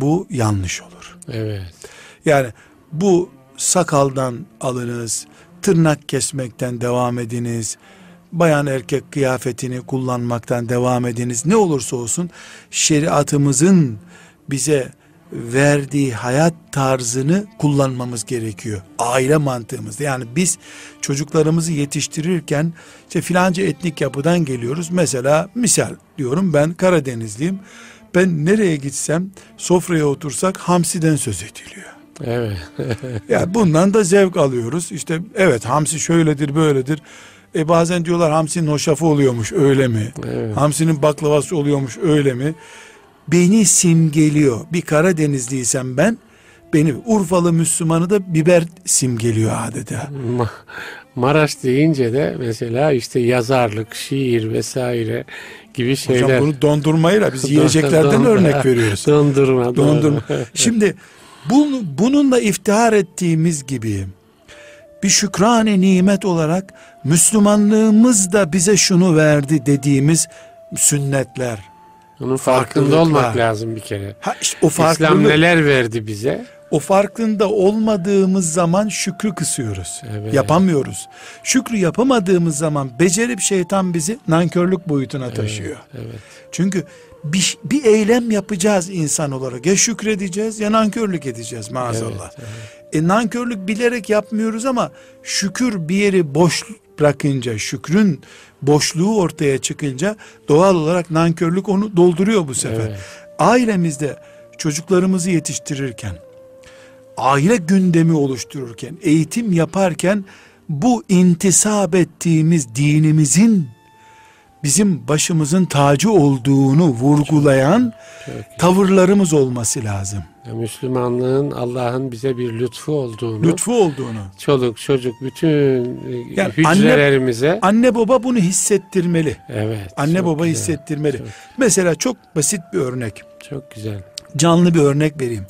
S2: bu yanlış olur.
S1: Evet.
S2: Yani bu sakaldan alınız, tırnak kesmekten devam ediniz, bayan erkek kıyafetini kullanmaktan devam ediniz. Ne olursa olsun şeriatımızın bize verdiği hayat tarzını kullanmamız gerekiyor. Aile mantığımızda. Yani biz çocuklarımızı yetiştirirken işte filanca etnik yapıdan geliyoruz. Mesela misal diyorum ben Karadenizliyim. Ben nereye gitsem sofraya otursak hamsiden söz ediliyor.
S1: Evet.
S2: Ya bundan da zevk alıyoruz. İşte evet hamsi şöyledir böyledir. E bazen diyorlar hamsinin hoşafı oluyormuş öyle mi?
S1: Evet.
S2: Hamsinin baklavası oluyormuş öyle mi? Beni simgeliyor. Bir Karadenizliysem ben beni Urfalı Müslümanı da biber simgeliyor adeta.
S1: Ma- Maraş deyince de mesela işte yazarlık, şiir vesaire gibi şeyler.
S2: Hocam bunu dondurmayla biz yiyeceklerden örnek veriyoruz.
S1: Dondurma.
S2: Dondurma. Şimdi bunu, bununla iftihar ettiğimiz gibi bir şükrane nimet olarak Müslümanlığımız da bize şunu verdi dediğimiz sünnetler.
S1: Onun farkında olmak lazım bir kere.
S2: Ha işte o
S1: İslam neler verdi bize?
S2: o farkında olmadığımız zaman şükrü kısıyoruz.
S1: Evet.
S2: Yapamıyoruz. Şükrü yapamadığımız zaman becerip şeytan bizi nankörlük boyutuna taşıyor.
S1: Evet.
S2: Çünkü bir, bir eylem yapacağız insan olarak. Ya şükredeceğiz ya nankörlük edeceğiz maazallah.
S1: Evet,
S2: E nankörlük bilerek yapmıyoruz ama şükür bir yeri boş bırakınca, şükrün boşluğu ortaya çıkınca doğal olarak nankörlük onu dolduruyor bu sefer.
S1: Evet.
S2: Ailemizde çocuklarımızı yetiştirirken, aile gündemi oluştururken, eğitim yaparken bu intisap ettiğimiz dinimizin bizim başımızın tacı olduğunu vurgulayan
S1: Çok
S2: tavırlarımız olması lazım.
S1: Müslümanlığın Allah'ın bize bir lütfu olduğunu,
S2: Lütfu olduğunu.
S1: çoluk çocuk bütün e,
S2: Yani
S1: hücrelerimize
S2: Anne baba bunu hissettirmeli.
S1: evet.
S2: Anne baba
S1: güzel,
S2: hissettirmeli.
S1: Çok,
S2: Mesela çok basit bir örnek.
S1: çok güzel.
S2: Canlı bir örnek vereyim.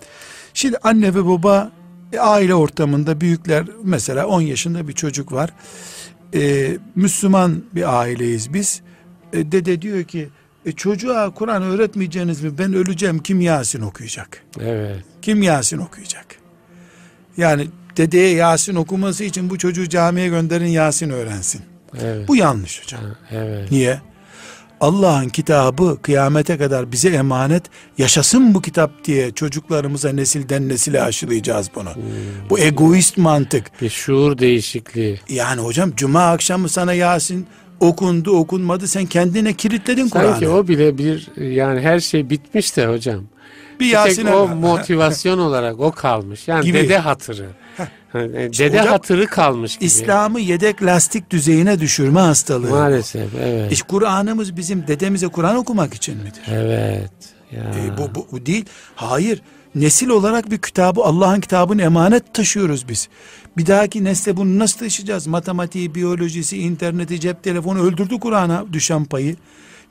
S2: Şimdi anne ve baba e, aile ortamında büyükler mesela 10 yaşında bir çocuk var. Ee, Müslüman bir aileyiz biz. E, dede diyor ki e, çocuğa Kur'an öğretmeyeceğiniz mi? Ben öleceğim kim Yasin okuyacak?
S1: Evet.
S2: Kim Yasin okuyacak? Yani dedeye Yasin okuması için bu çocuğu camiye gönderin Yasin öğrensin.
S1: Evet.
S2: Bu yanlış hocam.
S1: Evet.
S2: Niye? Allah'ın kitabı kıyamete kadar bize emanet yaşasın bu kitap diye çocuklarımıza nesilden nesile aşılayacağız bunu. Bu egoist mantık.
S1: Bir şuur değişikliği.
S2: Yani hocam cuma akşamı sana Yasin okundu okunmadı sen kendine kilitledin
S1: Sanki
S2: Kur'an'ı.
S1: o bile bir yani her şey bitmiş de hocam.
S2: Bir
S1: Bir
S2: Yasin
S1: tek o motivasyon olarak o kalmış. Yani
S2: Gibi.
S1: dede hatırı.
S2: İşte
S1: dede
S2: hocam,
S1: hatırı kalmış gibi.
S2: İslam'ı yedek lastik düzeyine düşürme hastalığı.
S1: Maalesef evet.
S2: İşte Kur'an'ımız bizim dedemize Kur'an okumak için midir?
S1: Evet. Ya.
S2: E, bu, bu, bu değil. Hayır. Nesil olarak bir kitabı Allah'ın kitabını emanet taşıyoruz biz. Bir dahaki nesle bunu nasıl taşıyacağız? Matematiği, biyolojisi, interneti, cep telefonu öldürdü Kur'an'a düşen payı.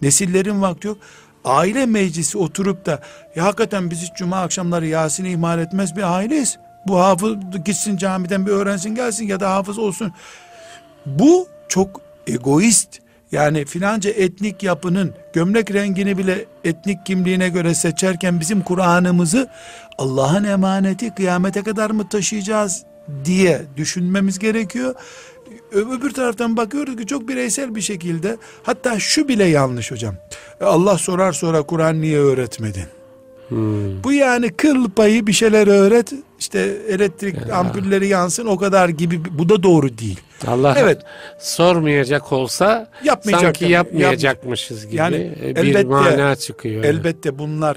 S2: Nesillerin vakti yok. Aile meclisi oturup da ya hakikaten biz hiç cuma akşamları Yasin'i ihmal etmez bir aileyiz. Bu hafız gitsin camiden bir öğrensin gelsin ya da hafız olsun. Bu çok egoist. Yani filanca etnik yapının gömlek rengini bile etnik kimliğine göre seçerken bizim Kur'an'ımızı Allah'ın emaneti kıyamete kadar mı taşıyacağız diye düşünmemiz gerekiyor. Öbür taraftan bakıyoruz ki çok bireysel bir şekilde hatta şu bile yanlış hocam. E, Allah sorar sonra Kur'an niye öğretmedin?
S1: Hmm.
S2: Bu yani kıl payı bir şeyler öğret işte elektrik
S1: Ya.
S2: ampulleri yansın o kadar gibi bu da doğru değil.
S1: Allah
S2: Evet.
S1: sormayacak olsa
S2: Yapmayacak
S1: sanki yapmayacakmışız gibi
S2: Yani
S1: bir
S2: elbette-
S1: mana çıkıyor.
S2: Elbette bunlar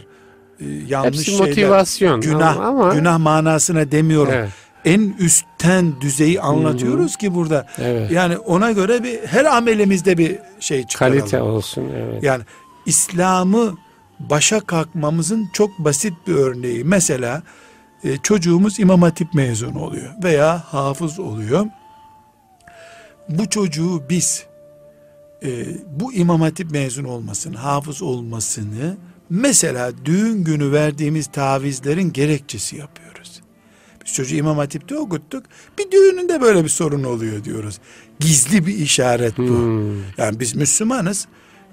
S2: e, yanlış
S1: Hepsi
S2: şeyler.
S1: motivasyon
S2: Günah,
S1: ama, ama
S2: günah manasına demiyorum.
S1: Evet,
S2: En üstten düzeyi anlatıyoruz ki burada.
S1: evet.
S2: Yani ona göre bir her amelimizde bir şey çıkaralım.
S1: kalite olsun evet.
S2: Yani İslam'ı başa kalkmamızın çok basit bir örneği. Mesela e, çocuğumuz İmam Hatip mezunu oluyor veya hafız oluyor. Bu çocuğu biz e, bu İmam Hatip mezun olmasını, hafız olmasını mesela düğün günü verdiğimiz tavizlerin gerekçesi yapıyoruz. Biz çocuğu İmam Hatip'te okuttuk. Bir düğününde böyle bir sorun oluyor diyoruz. Gizli bir işaret bu.
S1: Hmm.
S2: Yani biz Müslümanız.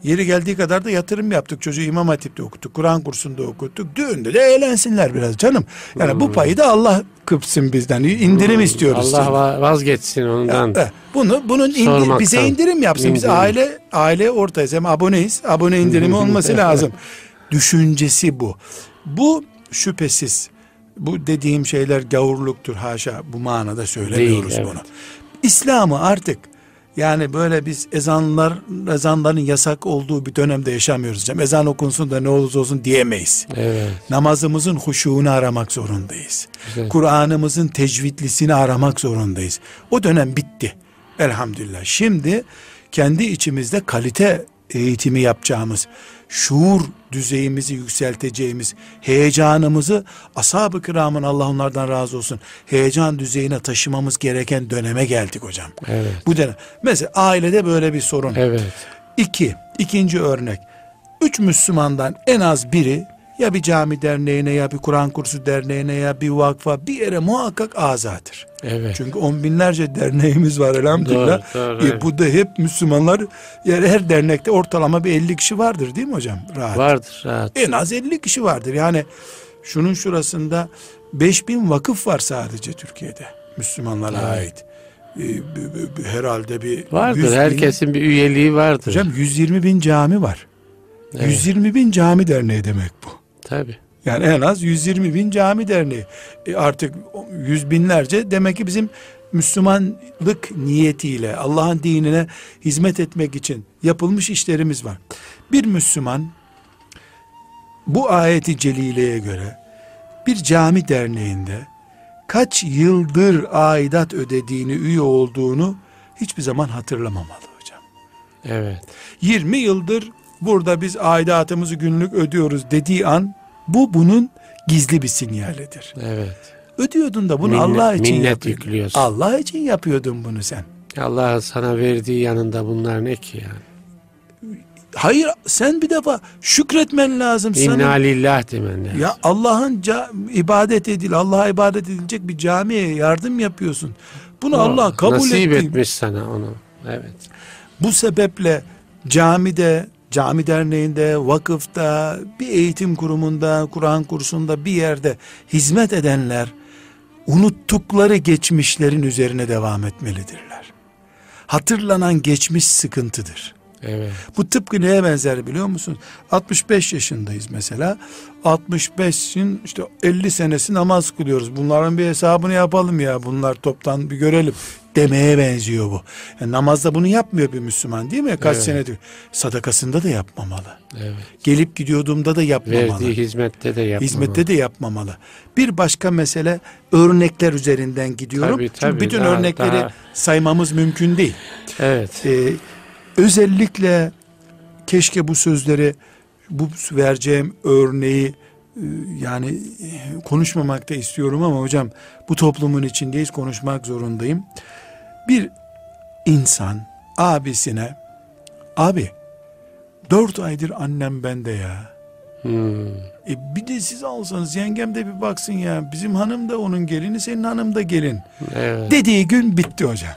S2: Yeri geldiği kadar da yatırım yaptık. Çocuğu İmam Hatip'te okuttuk. Kur'an kursunda okuttuk. Düğünde de eğlensinler biraz canım. Yani bu payı da Allah kıpsın bizden. İndirim istiyoruz.
S1: Allah va- vazgeçsin ondan.
S2: Eh, Bunu bunun indi- bize indirim yapsın. Biz
S1: İndirim.
S2: aile aile ortayız. Hem aboneyiz. Abone indirimi olması lazım. Düşüncesi bu. Bu şüphesiz bu dediğim şeyler gavurluktur haşa bu manada söylemiyoruz
S1: Değil, evet.
S2: bunu. İslam'ı artık yani böyle biz ezanlar ezanların yasak olduğu bir dönemde yaşamıyoruz. Ezan okunsun da ne olursa olsun diyemeyiz.
S1: Evet.
S2: Namazımızın huşuğunu aramak zorundayız.
S1: Güzel.
S2: Kur'an'ımızın tecvidlisini aramak zorundayız. O dönem bitti. Elhamdülillah. Şimdi kendi içimizde kalite eğitimi yapacağımız, şuur düzeyimizi yükselteceğimiz, heyecanımızı ashab-ı kiramın Allah onlardan razı olsun, heyecan düzeyine taşımamız gereken döneme geldik hocam.
S1: Evet.
S2: Bu dönem. Mesela ailede böyle bir sorun.
S1: Evet.
S2: İki, ikinci örnek. Üç Müslümandan en az biri ya bir cami derneğine ya bir Kur'an kursu derneğine ya bir vakfa bir yere muhakkak azadır.
S1: Evet.
S2: Çünkü on binlerce derneğimiz var elhamdülillah.
S1: Doğru, doğru,
S2: E, bu da hep Müslümanlar yani her dernekte ortalama bir 50 kişi vardır değil mi hocam? Rahat.
S1: Vardır rahat.
S2: En az 50 kişi vardır. Yani şunun şurasında 5000 vakıf var sadece Türkiye'de Müslümanlara
S1: Evet.
S2: ait. E, herhalde bir 100
S1: Vardır.
S2: bin-
S1: Herkesin bir üyeliği vardır.
S2: Hocam 120 bin cami var.
S1: Evet.
S2: 120 bin cami derneği demek bu.
S1: Tabii.
S2: Yani en az 120 bin cami derneği. E artık yüz binlerce demek ki bizim Müslümanlık niyetiyle Allah'ın dinine hizmet etmek için yapılmış işlerimiz var. Bir Müslüman bu ayeti celileye göre bir cami derneğinde kaç yıldır aidat ödediğini, üye olduğunu hiçbir zaman hatırlamamalı hocam.
S1: Evet.
S2: 20 yıldır burada biz aidatımızı günlük ödüyoruz dediği an bu bunun gizli bir sinyalidir.
S1: Evet.
S2: Ödüyordun da bunu
S1: Minnet-
S2: Allah için
S1: minnet
S2: yapıyordun.
S1: yüklüyorsun.
S2: Allah için yapıyordun bunu sen.
S1: Allah'ın sana verdiği yanında bunlar ne ki yani?
S2: Hayır sen bir defa şükretmen lazım.
S1: İnna
S2: sana.
S1: lillah demen lazım.
S2: Ya Allah'ın ibadet edil, Allah'a ibadet edilecek bir camiye yardım yapıyorsun. Bunu
S1: O
S2: Allah kabul
S1: Nasip
S2: etti.
S1: etmiş sana onu. Evet.
S2: Bu sebeple camide, cami derneğinde, vakıfta, bir eğitim kurumunda, Kur'an kursunda bir yerde hizmet edenler unuttukları geçmişlerin üzerine devam etmelidirler. Hatırlanan geçmiş sıkıntıdır.
S1: Evet.
S2: Bu tıpkı neye benzer biliyor musun? 65 yaşındayız mesela. 65'in işte 50 senesi namaz kılıyoruz. Bunların bir hesabını yapalım ya. Bunlar toptan bir görelim demeye benziyor bu. Yani namazda bunu yapmıyor bir Müslüman değil mi? Kaç
S1: Evet.
S2: senedir. Sadakasında da yapmamalı.
S1: Evet.
S2: Gelip gidiyorduğumda da yapmamalı.
S1: Verdiği hizmette de yapmamalı.
S2: Hizmette de yapmamalı. Bir başka mesele örnekler üzerinden gidiyorum.
S1: Tabii,
S2: Çünkü
S1: tabii.
S2: bütün
S1: Daha-
S2: örnekleri
S1: daha-
S2: saymamız mümkün değil.
S1: Evet.
S2: Ee, özellikle keşke bu sözleri bu vereceğim örneği e, yani konuşmamak da istiyorum ama hocam bu toplumun içindeyiz konuşmak zorundayım. Bir insan abisine abi dört aydır annem bende ya.
S1: Hmm.
S2: E bir de siz alsanız yengem de bir baksın ya bizim hanım da onun gelini senin hanım da gelin
S1: Evet.
S2: dediği gün bitti hocam.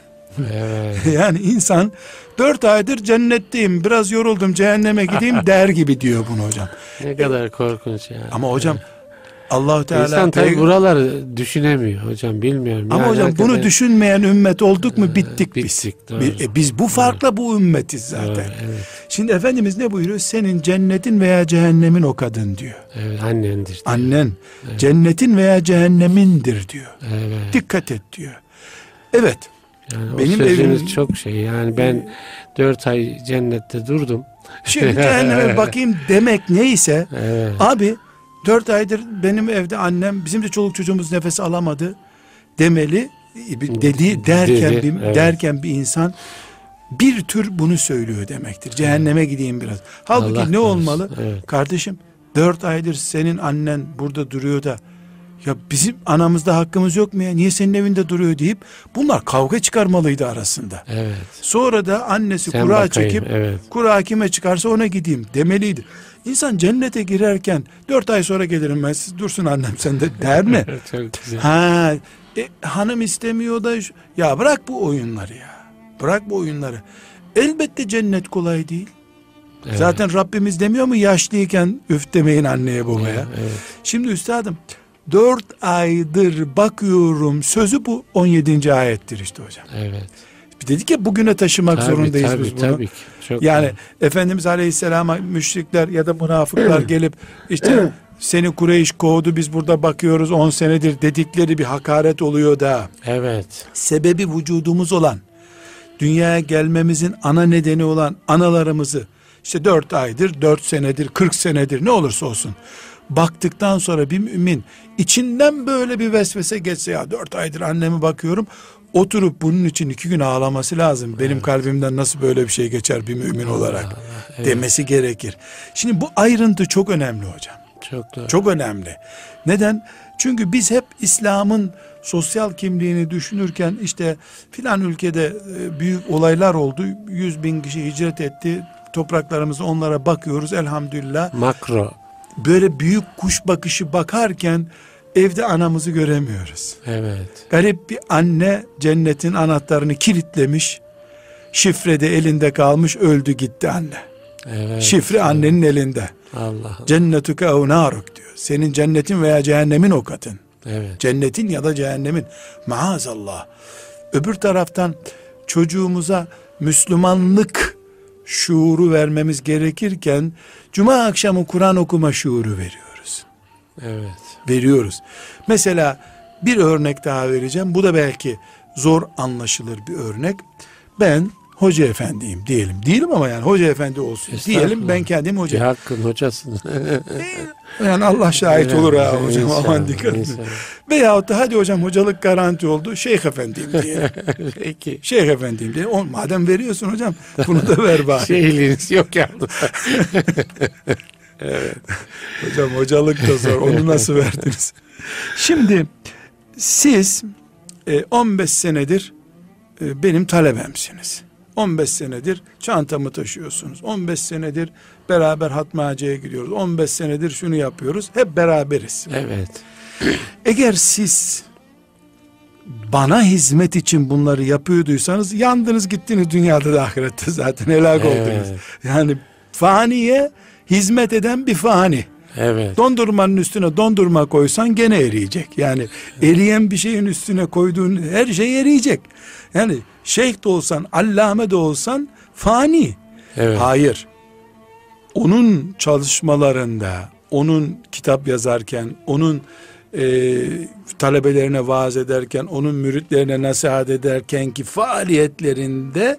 S1: Evet.
S2: Yani insan dört aydır cennetteyim biraz yoruldum cehenneme gideyim der gibi diyor bunu hocam.
S1: Ne kadar korkunç yani.
S2: Ama hocam Allahu Teala
S1: İnsan tabi buraları düşünemiyor hocam bilmiyorum.
S2: ama
S1: Yani
S2: hocam bunu
S1: hakikaten-
S2: düşünmeyen ümmet olduk mu
S1: Ee,
S2: bittik, biz.
S1: bittik, doğru.
S2: Bi- e, biz bu farkla bu ümmetiz zaten.
S1: Doğru, evet,
S2: Şimdi Efendimiz ne buyuruyor? Senin cennetin veya cehennemin o kadın diyor.
S1: evet annendir. diyor.
S2: Annen cennetin veya cehennemindir diyor.
S1: Evet.
S2: Dikkat et diyor. Evet.
S1: Yani
S2: Benim
S1: o sözünüz
S2: evim-
S1: çok şey. Yani ben dört ay cennette durdum.
S2: Şimdi cehenneme bakayım demek neyse
S1: Evet.
S2: Abi dört aydır benim evde annem bizim de çoluk çocuğumuz nefes alamadı demeli bir dedi derken
S1: Dedi,
S2: bir,
S1: evet.
S2: derken bir insan bir tür bunu söylüyor demektir. Cehenneme gideyim biraz. Halbuki
S1: Allah
S2: ne
S1: korusun.
S2: olmalı?
S1: Evet.
S2: Kardeşim dört aydır senin annen burada duruyor da Ya bizim anamızda hakkımız yok mu ya? Niye senin evinde duruyor deyip bunlar kavga çıkarmalıydı arasında.
S1: Evet.
S2: Sonra da annesi
S1: Sen
S2: kura
S1: bakayım,
S2: çekip
S1: evet.
S2: kura kime çıkarsa ona gideyim demeliydi. İnsan cennete girerken dört ay sonra gelirim ben siz dursun annem sen de der mi? Ha, e, hanım istemiyor da ya bırak bu oyunları ya. Bırak bu oyunları. Elbette cennet kolay değil.
S1: Evet.
S2: Zaten Rabbimiz demiyor mu yaşlıyken üf demeyin anneye babaya.
S1: Evet.
S2: Şimdi üstadım dört aydır bakıyorum sözü bu 17. ayettir işte hocam.
S1: Evet.
S2: Dedik ya bugüne taşımak
S1: Tabii,
S2: zorundayız
S1: tabii,
S2: biz bunu.
S1: Tabii. Çok
S2: Yani
S1: güzel.
S2: Efendimiz Aleyhisselam'a müşrikler ya da münafıklar gelip işte seni Kureyş kovdu biz burada bakıyoruz 10 senedir dedikleri bir hakaret oluyor da
S1: Evet.
S2: sebebi vücudumuz olan dünyaya gelmemizin ana nedeni olan analarımızı işte 4 aydır 4 senedir 40 senedir ne olursa olsun baktıktan sonra bir mümin içinden böyle bir vesvese geçse ya 4 aydır anneme bakıyorum oturup bunun için iki gün ağlaması lazım. Benim kalbimden nasıl böyle bir şey geçer bir mümin olarak
S1: evet.
S2: demesi gerekir. Şimdi bu ayrıntı çok önemli hocam.
S1: Çok doğru.
S2: Çok önemli. Neden? Çünkü biz hep İslam'ın sosyal kimliğini düşünürken işte filan ülkede e, büyük olaylar oldu. Yüz bin kişi hicret etti. Topraklarımızı onlara bakıyoruz elhamdülillah.
S1: Makro.
S2: Böyle büyük kuş bakışı bakarken evde anamızı göremiyoruz.
S1: Evet.
S2: Garip bir anne cennetin anahtarını kilitlemiş. Şifre de elinde kalmış öldü gitti anne.
S1: Evet.
S2: Şifre annenin elinde.
S1: Allah.
S2: Cennetuke ev naruk diyor. Senin cennetin veya cehennemin o katın.
S1: Evet.
S2: Cennetin ya da cehennemin. Maazallah. Öbür taraftan çocuğumuza Müslümanlık şuuru vermemiz gerekirken Cuma akşamı Kur'an okuma şuuru veriyoruz.
S1: Evet.
S2: Veriyoruz. Mesela bir örnek daha vereceğim. Bu da belki zor anlaşılır bir örnek. Ben hoca efendiyim diyelim. Değilim ama yani hoca efendi olsun. Diyelim ben kendim hoca.
S1: Bir hakkın hocasın.
S2: Yani Allah şahit olur ha
S1: Evet,
S2: hocam aman
S1: inşallah,
S2: dikkat edin.
S1: inşallah.
S2: Veyahut da hadi hocam hocalık garanti oldu. Şeyh efendiyim diye.
S1: Peki.
S2: Şeyh efendiyim diye. O, madem veriyorsun hocam bunu da ver bari.
S1: Şeyliğiniz yok yalnız.
S2: Hocam hocalık da zor. Onu nasıl verdiniz? Şimdi siz e, 15 senedir e, benim talebemsiniz. 15 senedir çantamı taşıyorsunuz. 15 senedir beraber Hatmace'ye gidiyoruz. 15 senedir şunu yapıyoruz. Hep beraberiz.
S1: Evet.
S2: Eğer siz bana hizmet için bunları yapıyorduysanız yandınız gittiniz dünyada da ahirette zaten helak
S1: Evet.
S2: oldunuz. Yani faniye hizmet eden bir fani.
S1: Evet.
S2: Dondurmanın üstüne dondurma koysan gene eriyecek. Yani eriyen bir şeyin üstüne koyduğun her şey eriyecek. Yani şeyh de olsan, allame de olsan fani.
S1: Evet.
S2: Hayır. Onun çalışmalarında, onun kitap yazarken, onun e, talebelerine vaaz ederken, onun müritlerine nasihat ederken ki faaliyetlerinde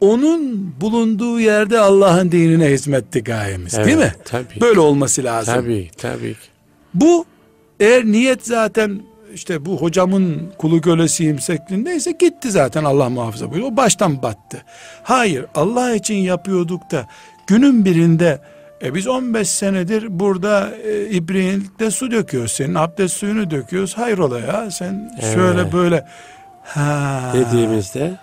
S2: onun bulunduğu yerde Allah'ın dinine hizmetti gayemiz.
S1: Evet,
S2: Değil mi?
S1: tabii.
S2: Böyle olması lazım.
S1: Tabii. Tabii.
S2: Bu eğer niyet zaten işte bu hocamın kulu kölesiyim şeklindeyse gitti zaten Allah muhafaza buyuruyor. O baştan battı. Hayır Allah için yapıyorduk da günün birinde e biz 15 senedir burada e, ibriğinde su döküyoruz. Senin abdest suyunu döküyoruz. Hayrola ya sen
S1: Evet.
S2: şöyle böyle ha,
S1: Dediğimizde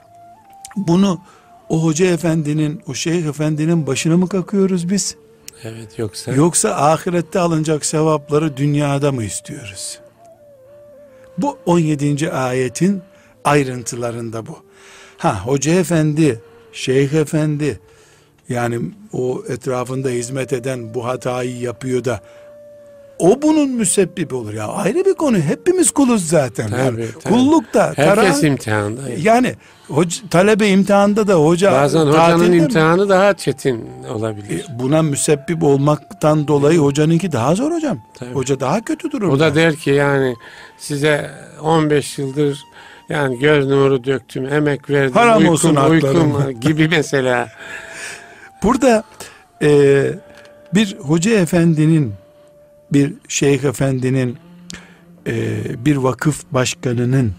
S2: bunu o hoca efendinin o şeyh efendinin başına mı kakıyoruz biz?
S1: evet yoksa
S2: Yoksa ahirette alınacak sevapları dünyada mı istiyoruz? Bu 17. ayetin ayrıntılarında bu. Ha hoca efendi, şeyh efendi yani o etrafında hizmet eden bu hatayı yapıyor da o bunun müsebbibi olur ya ayrı bir konu hepimiz kuluz zaten
S1: Tabii,
S2: yani
S1: tabii.
S2: kullukta
S1: herkes
S2: karar-
S1: imtihanda.
S2: yani hoca, talebe imtihanda da hoca
S1: Bazen hocanın
S2: tatilde mi?
S1: imtihanı daha çetin olabilir.
S2: E, buna müsebbip olmaktan dolayı hocanınki daha zor hocam.
S1: Tabii.
S2: Hoca daha kötü durumda.
S1: O da der ki yani size 15 yıldır yani göz nuru döktüm, emek verdim,
S2: Haram
S1: uykum,
S2: olsun
S1: uykum
S2: haklarım.
S1: gibi mesela.
S2: Burada e, bir hoca efendinin, bir şeyh efendinin, e, bir vakıf başkanının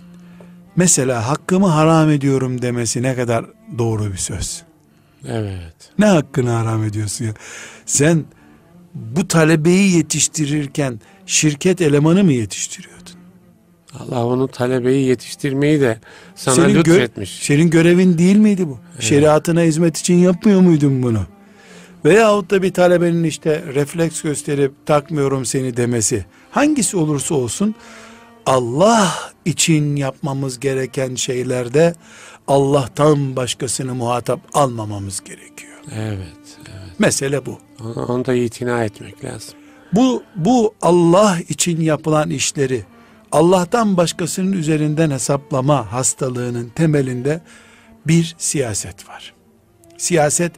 S2: mesela hakkımı haram ediyorum demesi ne kadar doğru bir söz.
S1: Evet.
S2: Ne hakkını haram ediyorsun ya? Sen bu talebeyi yetiştirirken şirket elemanı mı yetiştiriyordun?
S1: Allah onu talebeyi yetiştirmeyi de sana
S2: senin gö-
S1: lütfetmiş.
S2: senin görevin değil miydi bu? Şeriatına hizmet için yapmıyor muydun bunu? Veyahut da bir talebenin işte refleks gösterip takmıyorum seni demesi. Hangisi olursa olsun Allah için yapmamız gereken şeylerde Allah'tan başkasını muhatap almamamız gerekiyor.
S1: Evet, evet.
S2: Mesele bu.
S1: Onu, onu da itina etmek lazım.
S2: Bu bu Allah için yapılan işleri Allah'tan başkasının üzerinden hesaplama hastalığının temelinde bir siyaset var. Siyaset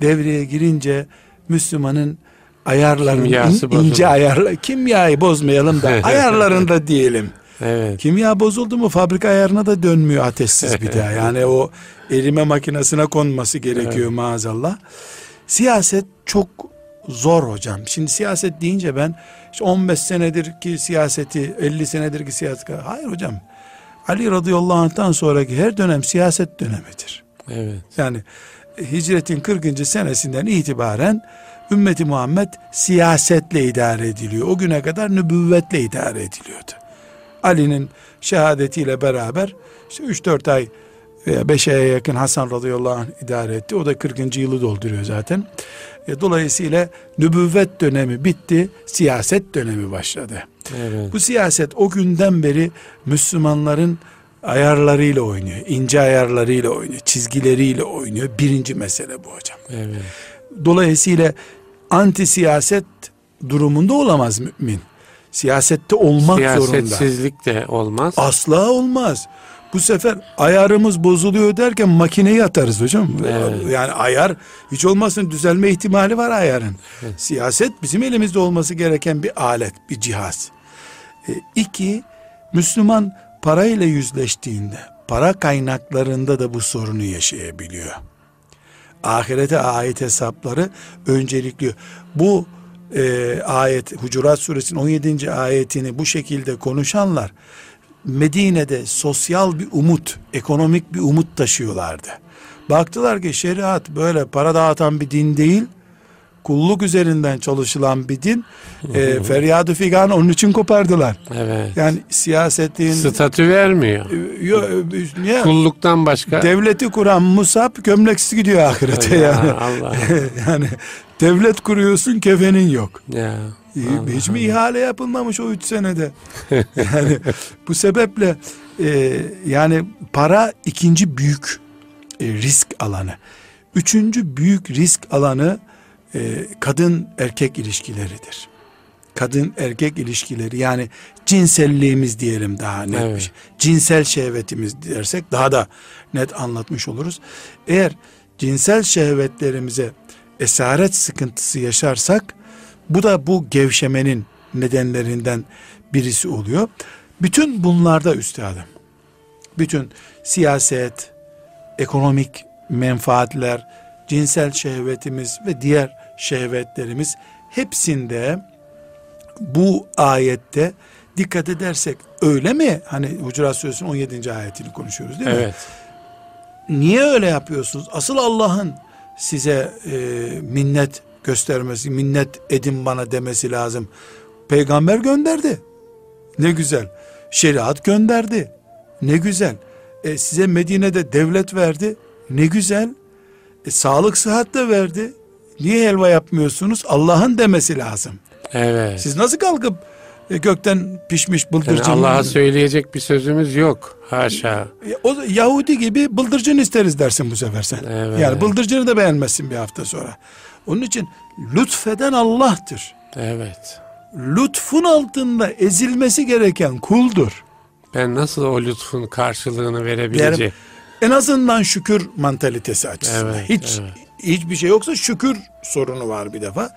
S2: devreye girince Müslümanın ayarlarının
S1: Kimyası
S2: in-
S1: bozuldu.
S2: ince ayarla kimyayı bozmayalım da ayarlarında diyelim.
S1: Evet.
S2: Kimya bozuldu mu fabrika ayarına da dönmüyor ateşsiz bir daha. Yani o erime makinesine konması gerekiyor maazallah. Siyaset çok zor hocam. Şimdi siyaset deyince ben işte 15 senedir ki siyaseti 50 senedir ki siyaset hayır hocam. Ali radıyallahu anh'tan sonraki her dönem siyaset dönemidir.
S1: Evet.
S2: Yani hicretin 40. senesinden itibaren ümmeti Muhammed siyasetle idare ediliyor. O güne kadar nübüvvetle idare ediliyordu. Ali'nin şehadetiyle beraber işte 3-4 ay veya 5 aya yakın Hasan radıyallahu anh idare etti. O da 40. yılı dolduruyor zaten. E, Dolayısıyla nübüvvet dönemi bitti, siyaset dönemi başladı.
S1: Evet.
S2: Bu siyaset o günden beri Müslümanların ayarlarıyla oynuyor. ince ayarlarıyla oynuyor. Çizgileriyle oynuyor. Birinci mesele bu hocam.
S1: Evet.
S2: Dolayısıyla anti siyaset durumunda olamaz mümin. Siyasette olmak zorunda.
S1: Siyasetsizlik de olmaz.
S2: Asla olmaz. Bu sefer ayarımız bozuluyor derken makineyi atarız hocam.
S1: Evet.
S2: Yani ayar hiç olmazsa düzelme ihtimali var ayarın. Siyaset bizim elimizde olması gereken bir alet, bir cihaz. E, iki, Müslüman parayla yüzleştiğinde, para kaynaklarında da bu sorunu yaşayabiliyor. Ahirete ait hesapları öncelikliyor. Bu e, ayet Hucurat suresinin 17. ayetini bu şekilde konuşanlar Medine'de sosyal bir umut, ekonomik bir umut taşıyorlardı. Baktılar ki şeriat böyle para dağıtan bir din değil, kulluk üzerinden çalışılan bir din. e, feryadı figan onun için kopardılar.
S1: Evet.
S2: Yani siyasetin
S1: Statü vermiyor.
S2: e, yo, e, niye?
S1: Kulluktan başka.
S2: devleti kuran Musab gömleksiz gidiyor ahirete
S1: Ya
S2: yani.
S1: Allah.
S2: yani devlet kuruyorsun kefenin yok.
S1: Ya.
S2: İyi, Hiç mi ihale yapılmamış o üç senede? yani bu sebeple e, yani para ikinci büyük e, risk alanı. Üçüncü büyük risk alanı e, kadın erkek ilişkileridir. Kadın erkek ilişkileri yani cinselliğimiz diyelim daha net bir
S1: Evet.
S2: şey. Cinsel şehvetimiz dersek daha da net anlatmış oluruz. Eğer cinsel şehvetlerimize esaret sıkıntısı yaşarsak bu da bu gevşemenin nedenlerinden birisi oluyor. Bütün bunlarda üstadım, bütün siyaset, ekonomik menfaatler, cinsel şehvetimiz ve diğer şehvetlerimiz hepsinde bu ayette dikkat edersek öyle mi? Hani Hucurat Suresinin 17. ayetini konuşuyoruz değil mi?
S1: Evet.
S2: Niye öyle yapıyorsunuz? Asıl Allah'ın size e, minnet göstermesi, minnet edin bana demesi lazım. Peygamber gönderdi. Ne güzel. Şeriat gönderdi. Ne güzel. E, size Medine'de devlet verdi. Ne güzel. E, sağlık sıhhat de verdi. Niye helva yapmıyorsunuz? Allah'ın demesi lazım.
S1: Evet.
S2: Siz nasıl kalkıp e, gökten pişmiş
S1: Yani
S2: bıldırcın
S1: Allah'a söyleyecek bir sözümüz yok. Haşa.
S2: E, O Yahudi gibi bıldırcın isteriz dersin bu sefer sen.
S1: Evet.
S2: Yani bıldırcını da beğenmezsin bir hafta sonra. Onun için lütfeden Allah'tır.
S1: Evet.
S2: Lütfun altında ezilmesi gereken kuldur.
S1: Ben nasıl o lütfun karşılığını verebileceğim?
S2: Derim, en azından şükür mantalitesi açısından.
S1: Evet,
S2: Hiç
S1: evet.
S2: Hiçbir şey yoksa şükür sorunu var bir defa.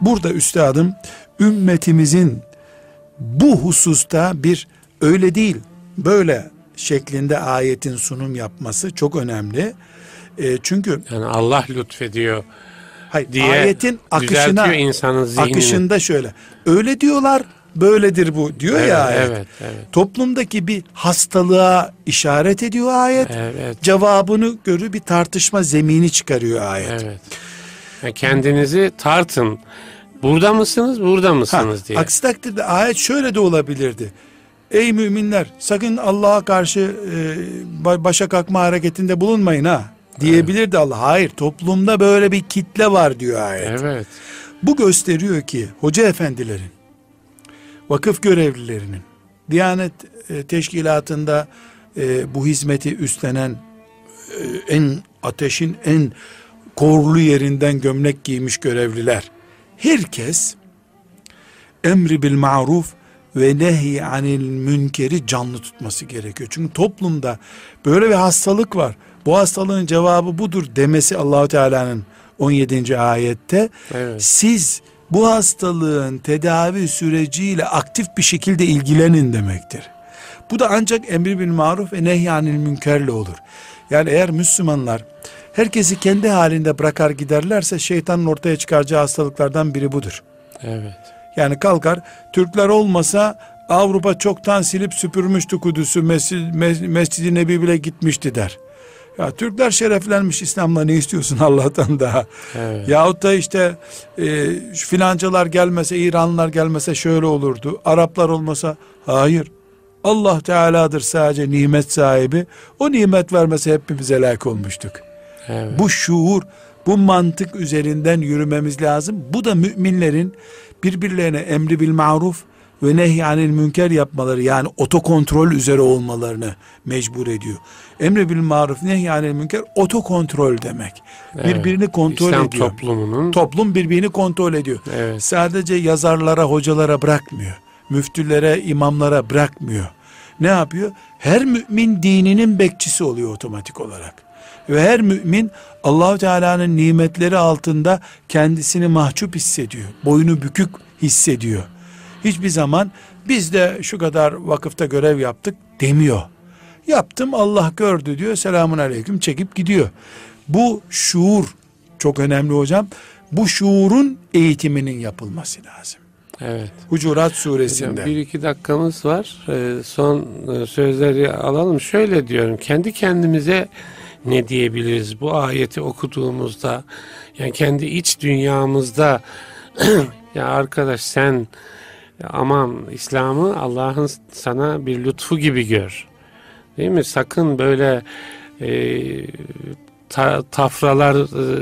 S2: Burada üstadım ümmetimizin bu hususta bir öyle değil böyle şeklinde ayetin sunum yapması çok önemli. E, çünkü
S1: Yani Allah lütfediyor
S2: hayır,
S1: diye
S2: ayetin akışına
S1: insanın zihnini.
S2: akışında şöyle. Öyle diyorlar, böyledir bu diyor
S1: Evet,
S2: ya ayet.
S1: evet, evet.
S2: Toplumdaki bir hastalığa işaret ediyor ayet.
S1: Evet.
S2: Cevabını görü bir tartışma zemini çıkarıyor ayet.
S1: Evet. Kendinizi tartın Burada mısınız, burada
S2: Ha,
S1: mısınız diye.
S2: aksi takdirde ayet şöyle de olabilirdi. Ey müminler sakın Allah'a karşı e, ba- başa kalkma hareketinde bulunmayın ha diyebilirdi Allah. Hayır toplumda böyle bir kitle var diyor ayet.
S1: Evet.
S2: Bu gösteriyor ki hoca efendilerin, vakıf görevlilerinin, Diyanet e, teşkilatında e, bu hizmeti üstlenen e, en ateşin en korlu yerinden gömlek giymiş görevliler. Herkes emri bil maruf ve nehy anil münkeri canlı tutması gerekiyor. Çünkü toplumda böyle bir hastalık var. Bu hastalığın cevabı budur demesi Allahu Teala'nın 17. ayette
S1: Evet.
S2: siz bu hastalığın tedavi süreciyle aktif bir şekilde ilgilenin demektir. Bu da ancak emri bil maruf ve nehyanil münkerle olur. Yani eğer Müslümanlar herkesi kendi halinde bırakar giderlerse şeytanın ortaya çıkaracağı hastalıklardan biri budur.
S1: Evet.
S2: Yani kalkar Türkler olmasa Avrupa çoktan silip süpürmüştü Kudüs'ü Mescid, Mes- Mescid-i Nebi bile gitmişti der. Ya Türkler şereflenmiş İslam'la ne istiyorsun Allah'tan daha?
S1: Evet.
S2: Yahut da işte e, filancalar gelmese, İranlılar gelmese şöyle olurdu. Araplar olmasa hayır. Allah Teala'dır sadece nimet sahibi. O nimet vermese hepimiz helak olmuştuk.
S1: Evet.
S2: Bu şuur, bu mantık üzerinden yürümemiz lazım. Bu da müminlerin birbirlerine emri bil maruf ve nehyanil münker yapmaları yani otokontrol üzere olmalarını mecbur ediyor. Emri bil maruf nehyanil münker otokontrol demek.
S1: Evet.
S2: Birbirini kontrol
S1: İslam
S2: ediyor.
S1: toplumunun
S2: Toplum birbirini kontrol ediyor.
S1: evet.
S2: Sadece yazarlara, hocalara bırakmıyor. Müftülere, imamlara bırakmıyor. Ne yapıyor? Her mümin dininin bekçisi oluyor otomatik olarak. Ve her mümin Allahu Teala'nın nimetleri altında kendisini mahcup hissediyor. Boynu bükük hissediyor. Hiçbir zaman biz de şu kadar vakıfta görev yaptık demiyor. Yaptım Allah gördü diyor. Selamun aleyküm çekip gidiyor. Bu şuur çok önemli hocam. Bu şuurun eğitiminin yapılması lazım.
S1: Evet.
S2: Hucurat
S1: Hocam,
S2: suresinde.
S1: bir iki dakikamız var. Ee, son e, sözleri alalım. Şöyle diyorum. Kendi kendimize ne diyebiliriz bu ayeti okuduğumuzda? Yani kendi iç dünyamızda ya arkadaş sen aman İslam'ı Allah'ın sana bir lütfu gibi gör. Değil mi? Sakın böyle e, ta- tafralar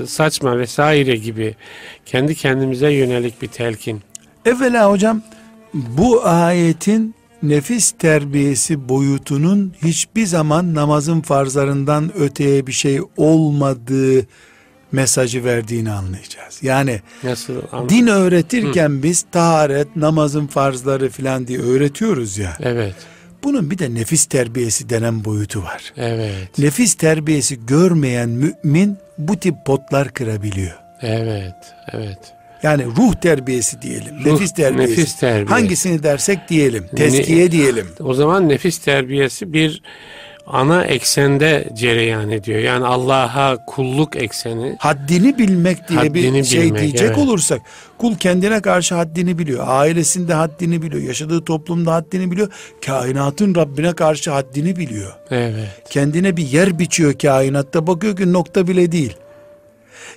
S1: e, saçma vesaire gibi kendi kendimize yönelik bir telkin.
S2: Evvela hocam bu ayetin nefis terbiyesi boyutunun hiçbir zaman namazın farzlarından öteye bir şey olmadığı mesajı verdiğini anlayacağız. Yani
S1: Nasıl
S2: din öğretirken biz taharet, namazın farzları filan diye öğretiyoruz ya.
S1: Evet,
S2: Bunun bir de nefis terbiyesi denen boyutu var.
S1: evet,
S2: Nefis terbiyesi görmeyen mümin bu tip potlar kırabiliyor.
S1: evet, evet.
S2: Yani ruh terbiyesi diyelim.
S1: Ruh,
S2: nefis terbiyesi.
S1: nefis terbiyesi.
S2: Hangisini dersek diyelim. Teskiye diyelim.
S1: O zaman nefis terbiyesi bir ana eksende cereyan ediyor. Yani Allah'a kulluk ekseni.
S2: Haddini bilmek diye bir
S1: Haddini
S2: şey
S1: bilmek,
S2: diyecek
S1: evet.
S2: olursak kul kendine karşı haddini biliyor. Ailesinde haddini biliyor. Yaşadığı toplumda haddini biliyor. Kainatın Rabbine karşı haddini biliyor.
S1: Evet,
S2: Kendine bir yer biçiyor kainatta. Bakıyor ki nokta bile değil.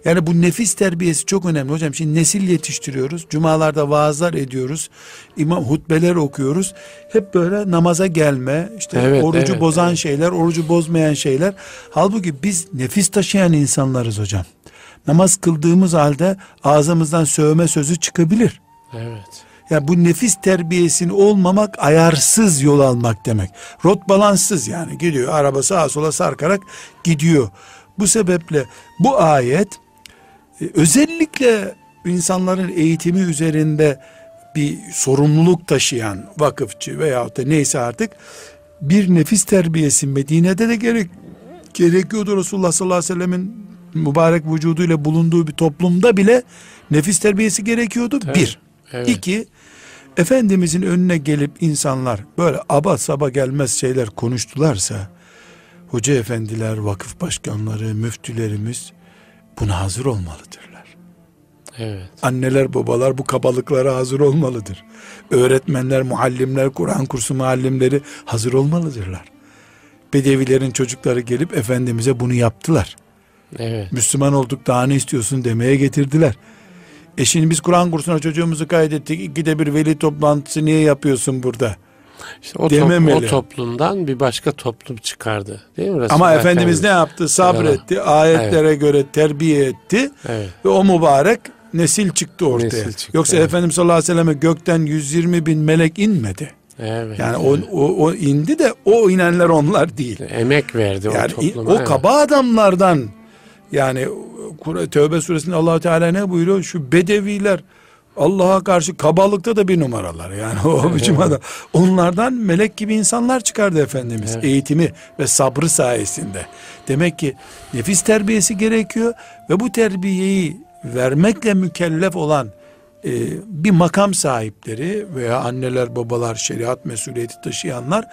S2: Yani bu nefis terbiyesi çok önemli hocam. Şimdi nesil yetiştiriyoruz. Cumalarda vaazlar ediyoruz. İmam hutbeler okuyoruz. Hep böyle namaza gelme, işte
S1: Evet,
S2: orucu
S1: evet,
S2: bozan
S1: evet.
S2: şeyler, orucu bozmayan şeyler. Halbuki biz nefis taşıyan insanlarız hocam. Namaz kıldığımız halde ağzımızdan sövme sözü çıkabilir.
S1: evet.
S2: Ya bu nefis terbiyesini olmamak ayarsız yol almak demek. Rot balanssız yani gidiyor araba sağa sola sarkarak gidiyor. Bu sebeple bu ayet e, özellikle insanların eğitimi üzerinde bir sorumluluk taşıyan vakıfçı veyahut da neyse artık bir nefis terbiyesi Medine'de de gerek gerekiyordu Resulullah sallallahu aleyhi ve sellemin mübarek vücuduyla bulunduğu bir toplumda bile nefis terbiyesi gerekiyordu.
S1: Tabii,
S2: Bir.
S1: evet.
S2: İki, Efendimizin önüne gelip insanlar böyle aba saba gelmez şeyler konuştularsa, hoca efendiler, vakıf başkanları, müftülerimiz buna hazır olmalıdırlar.
S1: Evet.
S2: Anneler babalar bu kabalıklara hazır olmalıdır. Öğretmenler, muallimler, Kur'an kursu muallimleri hazır olmalıdırlar. Bedevilerin çocukları gelip Efendimiz'e bunu yaptılar.
S1: Evet.
S2: Müslüman olduk daha ne istiyorsun demeye getirdiler. E şimdi biz Kur'an kursuna çocuğumuzu kaydettik. İkide bir veli toplantısı niye yapıyorsun burada?
S1: İşte o, top-
S2: Dememeli.
S1: o toplumdan bir başka toplum çıkardı. Değil mi?
S2: Ama
S1: Resulullah
S2: Efendimiz ne yaptı? Sabretti. Ayetlere göre terbiye etti.
S1: Evet.
S2: Ve o mübarek nesil çıktı ortaya.
S1: Nesil çıktı,
S2: Yoksa
S1: evet.
S2: Efendimiz sallallahu aleyhi ve selleme gökten 120 bin melek inmedi.
S1: Evet.
S2: Yani o, o, o indi de o inenler onlar değil.
S1: emek verdi
S2: Yani
S1: o topluma.
S2: o
S1: evet.
S2: kaba adamlardan yani Tevbe suresinde allah Teala ne buyuruyor? Şu bedeviler Allah'a karşı kabalıkta da bir numaralar. Yani o biçim adam. Onlardan melek gibi insanlar çıkardı Efendimiz.
S1: Evet.
S2: Eğitimi ve sabrı sayesinde. Demek ki nefis terbiyesi gerekiyor ve bu terbiyeyi vermekle mükellef olan e, bir makam sahipleri veya anneler babalar şeriat mesuliyeti taşıyanlar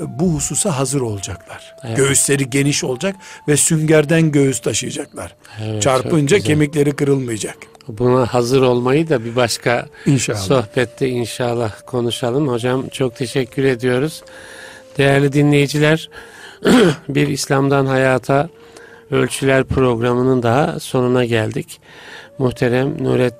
S2: bu hususa hazır olacaklar.
S1: Evet.
S2: Göğüsleri geniş olacak ve süngerden göğüs taşıyacaklar.
S1: Evet,
S2: Çarpınca kemikleri kırılmayacak.
S1: Buna hazır olmayı da bir başka
S2: İnşallah.
S1: sohbette inşallah konuşalım. Hocam çok teşekkür ediyoruz. Değerli dinleyiciler, bir İslam'dan Hayata Ölçüler programının daha sonuna geldik. Muhterem Nurettin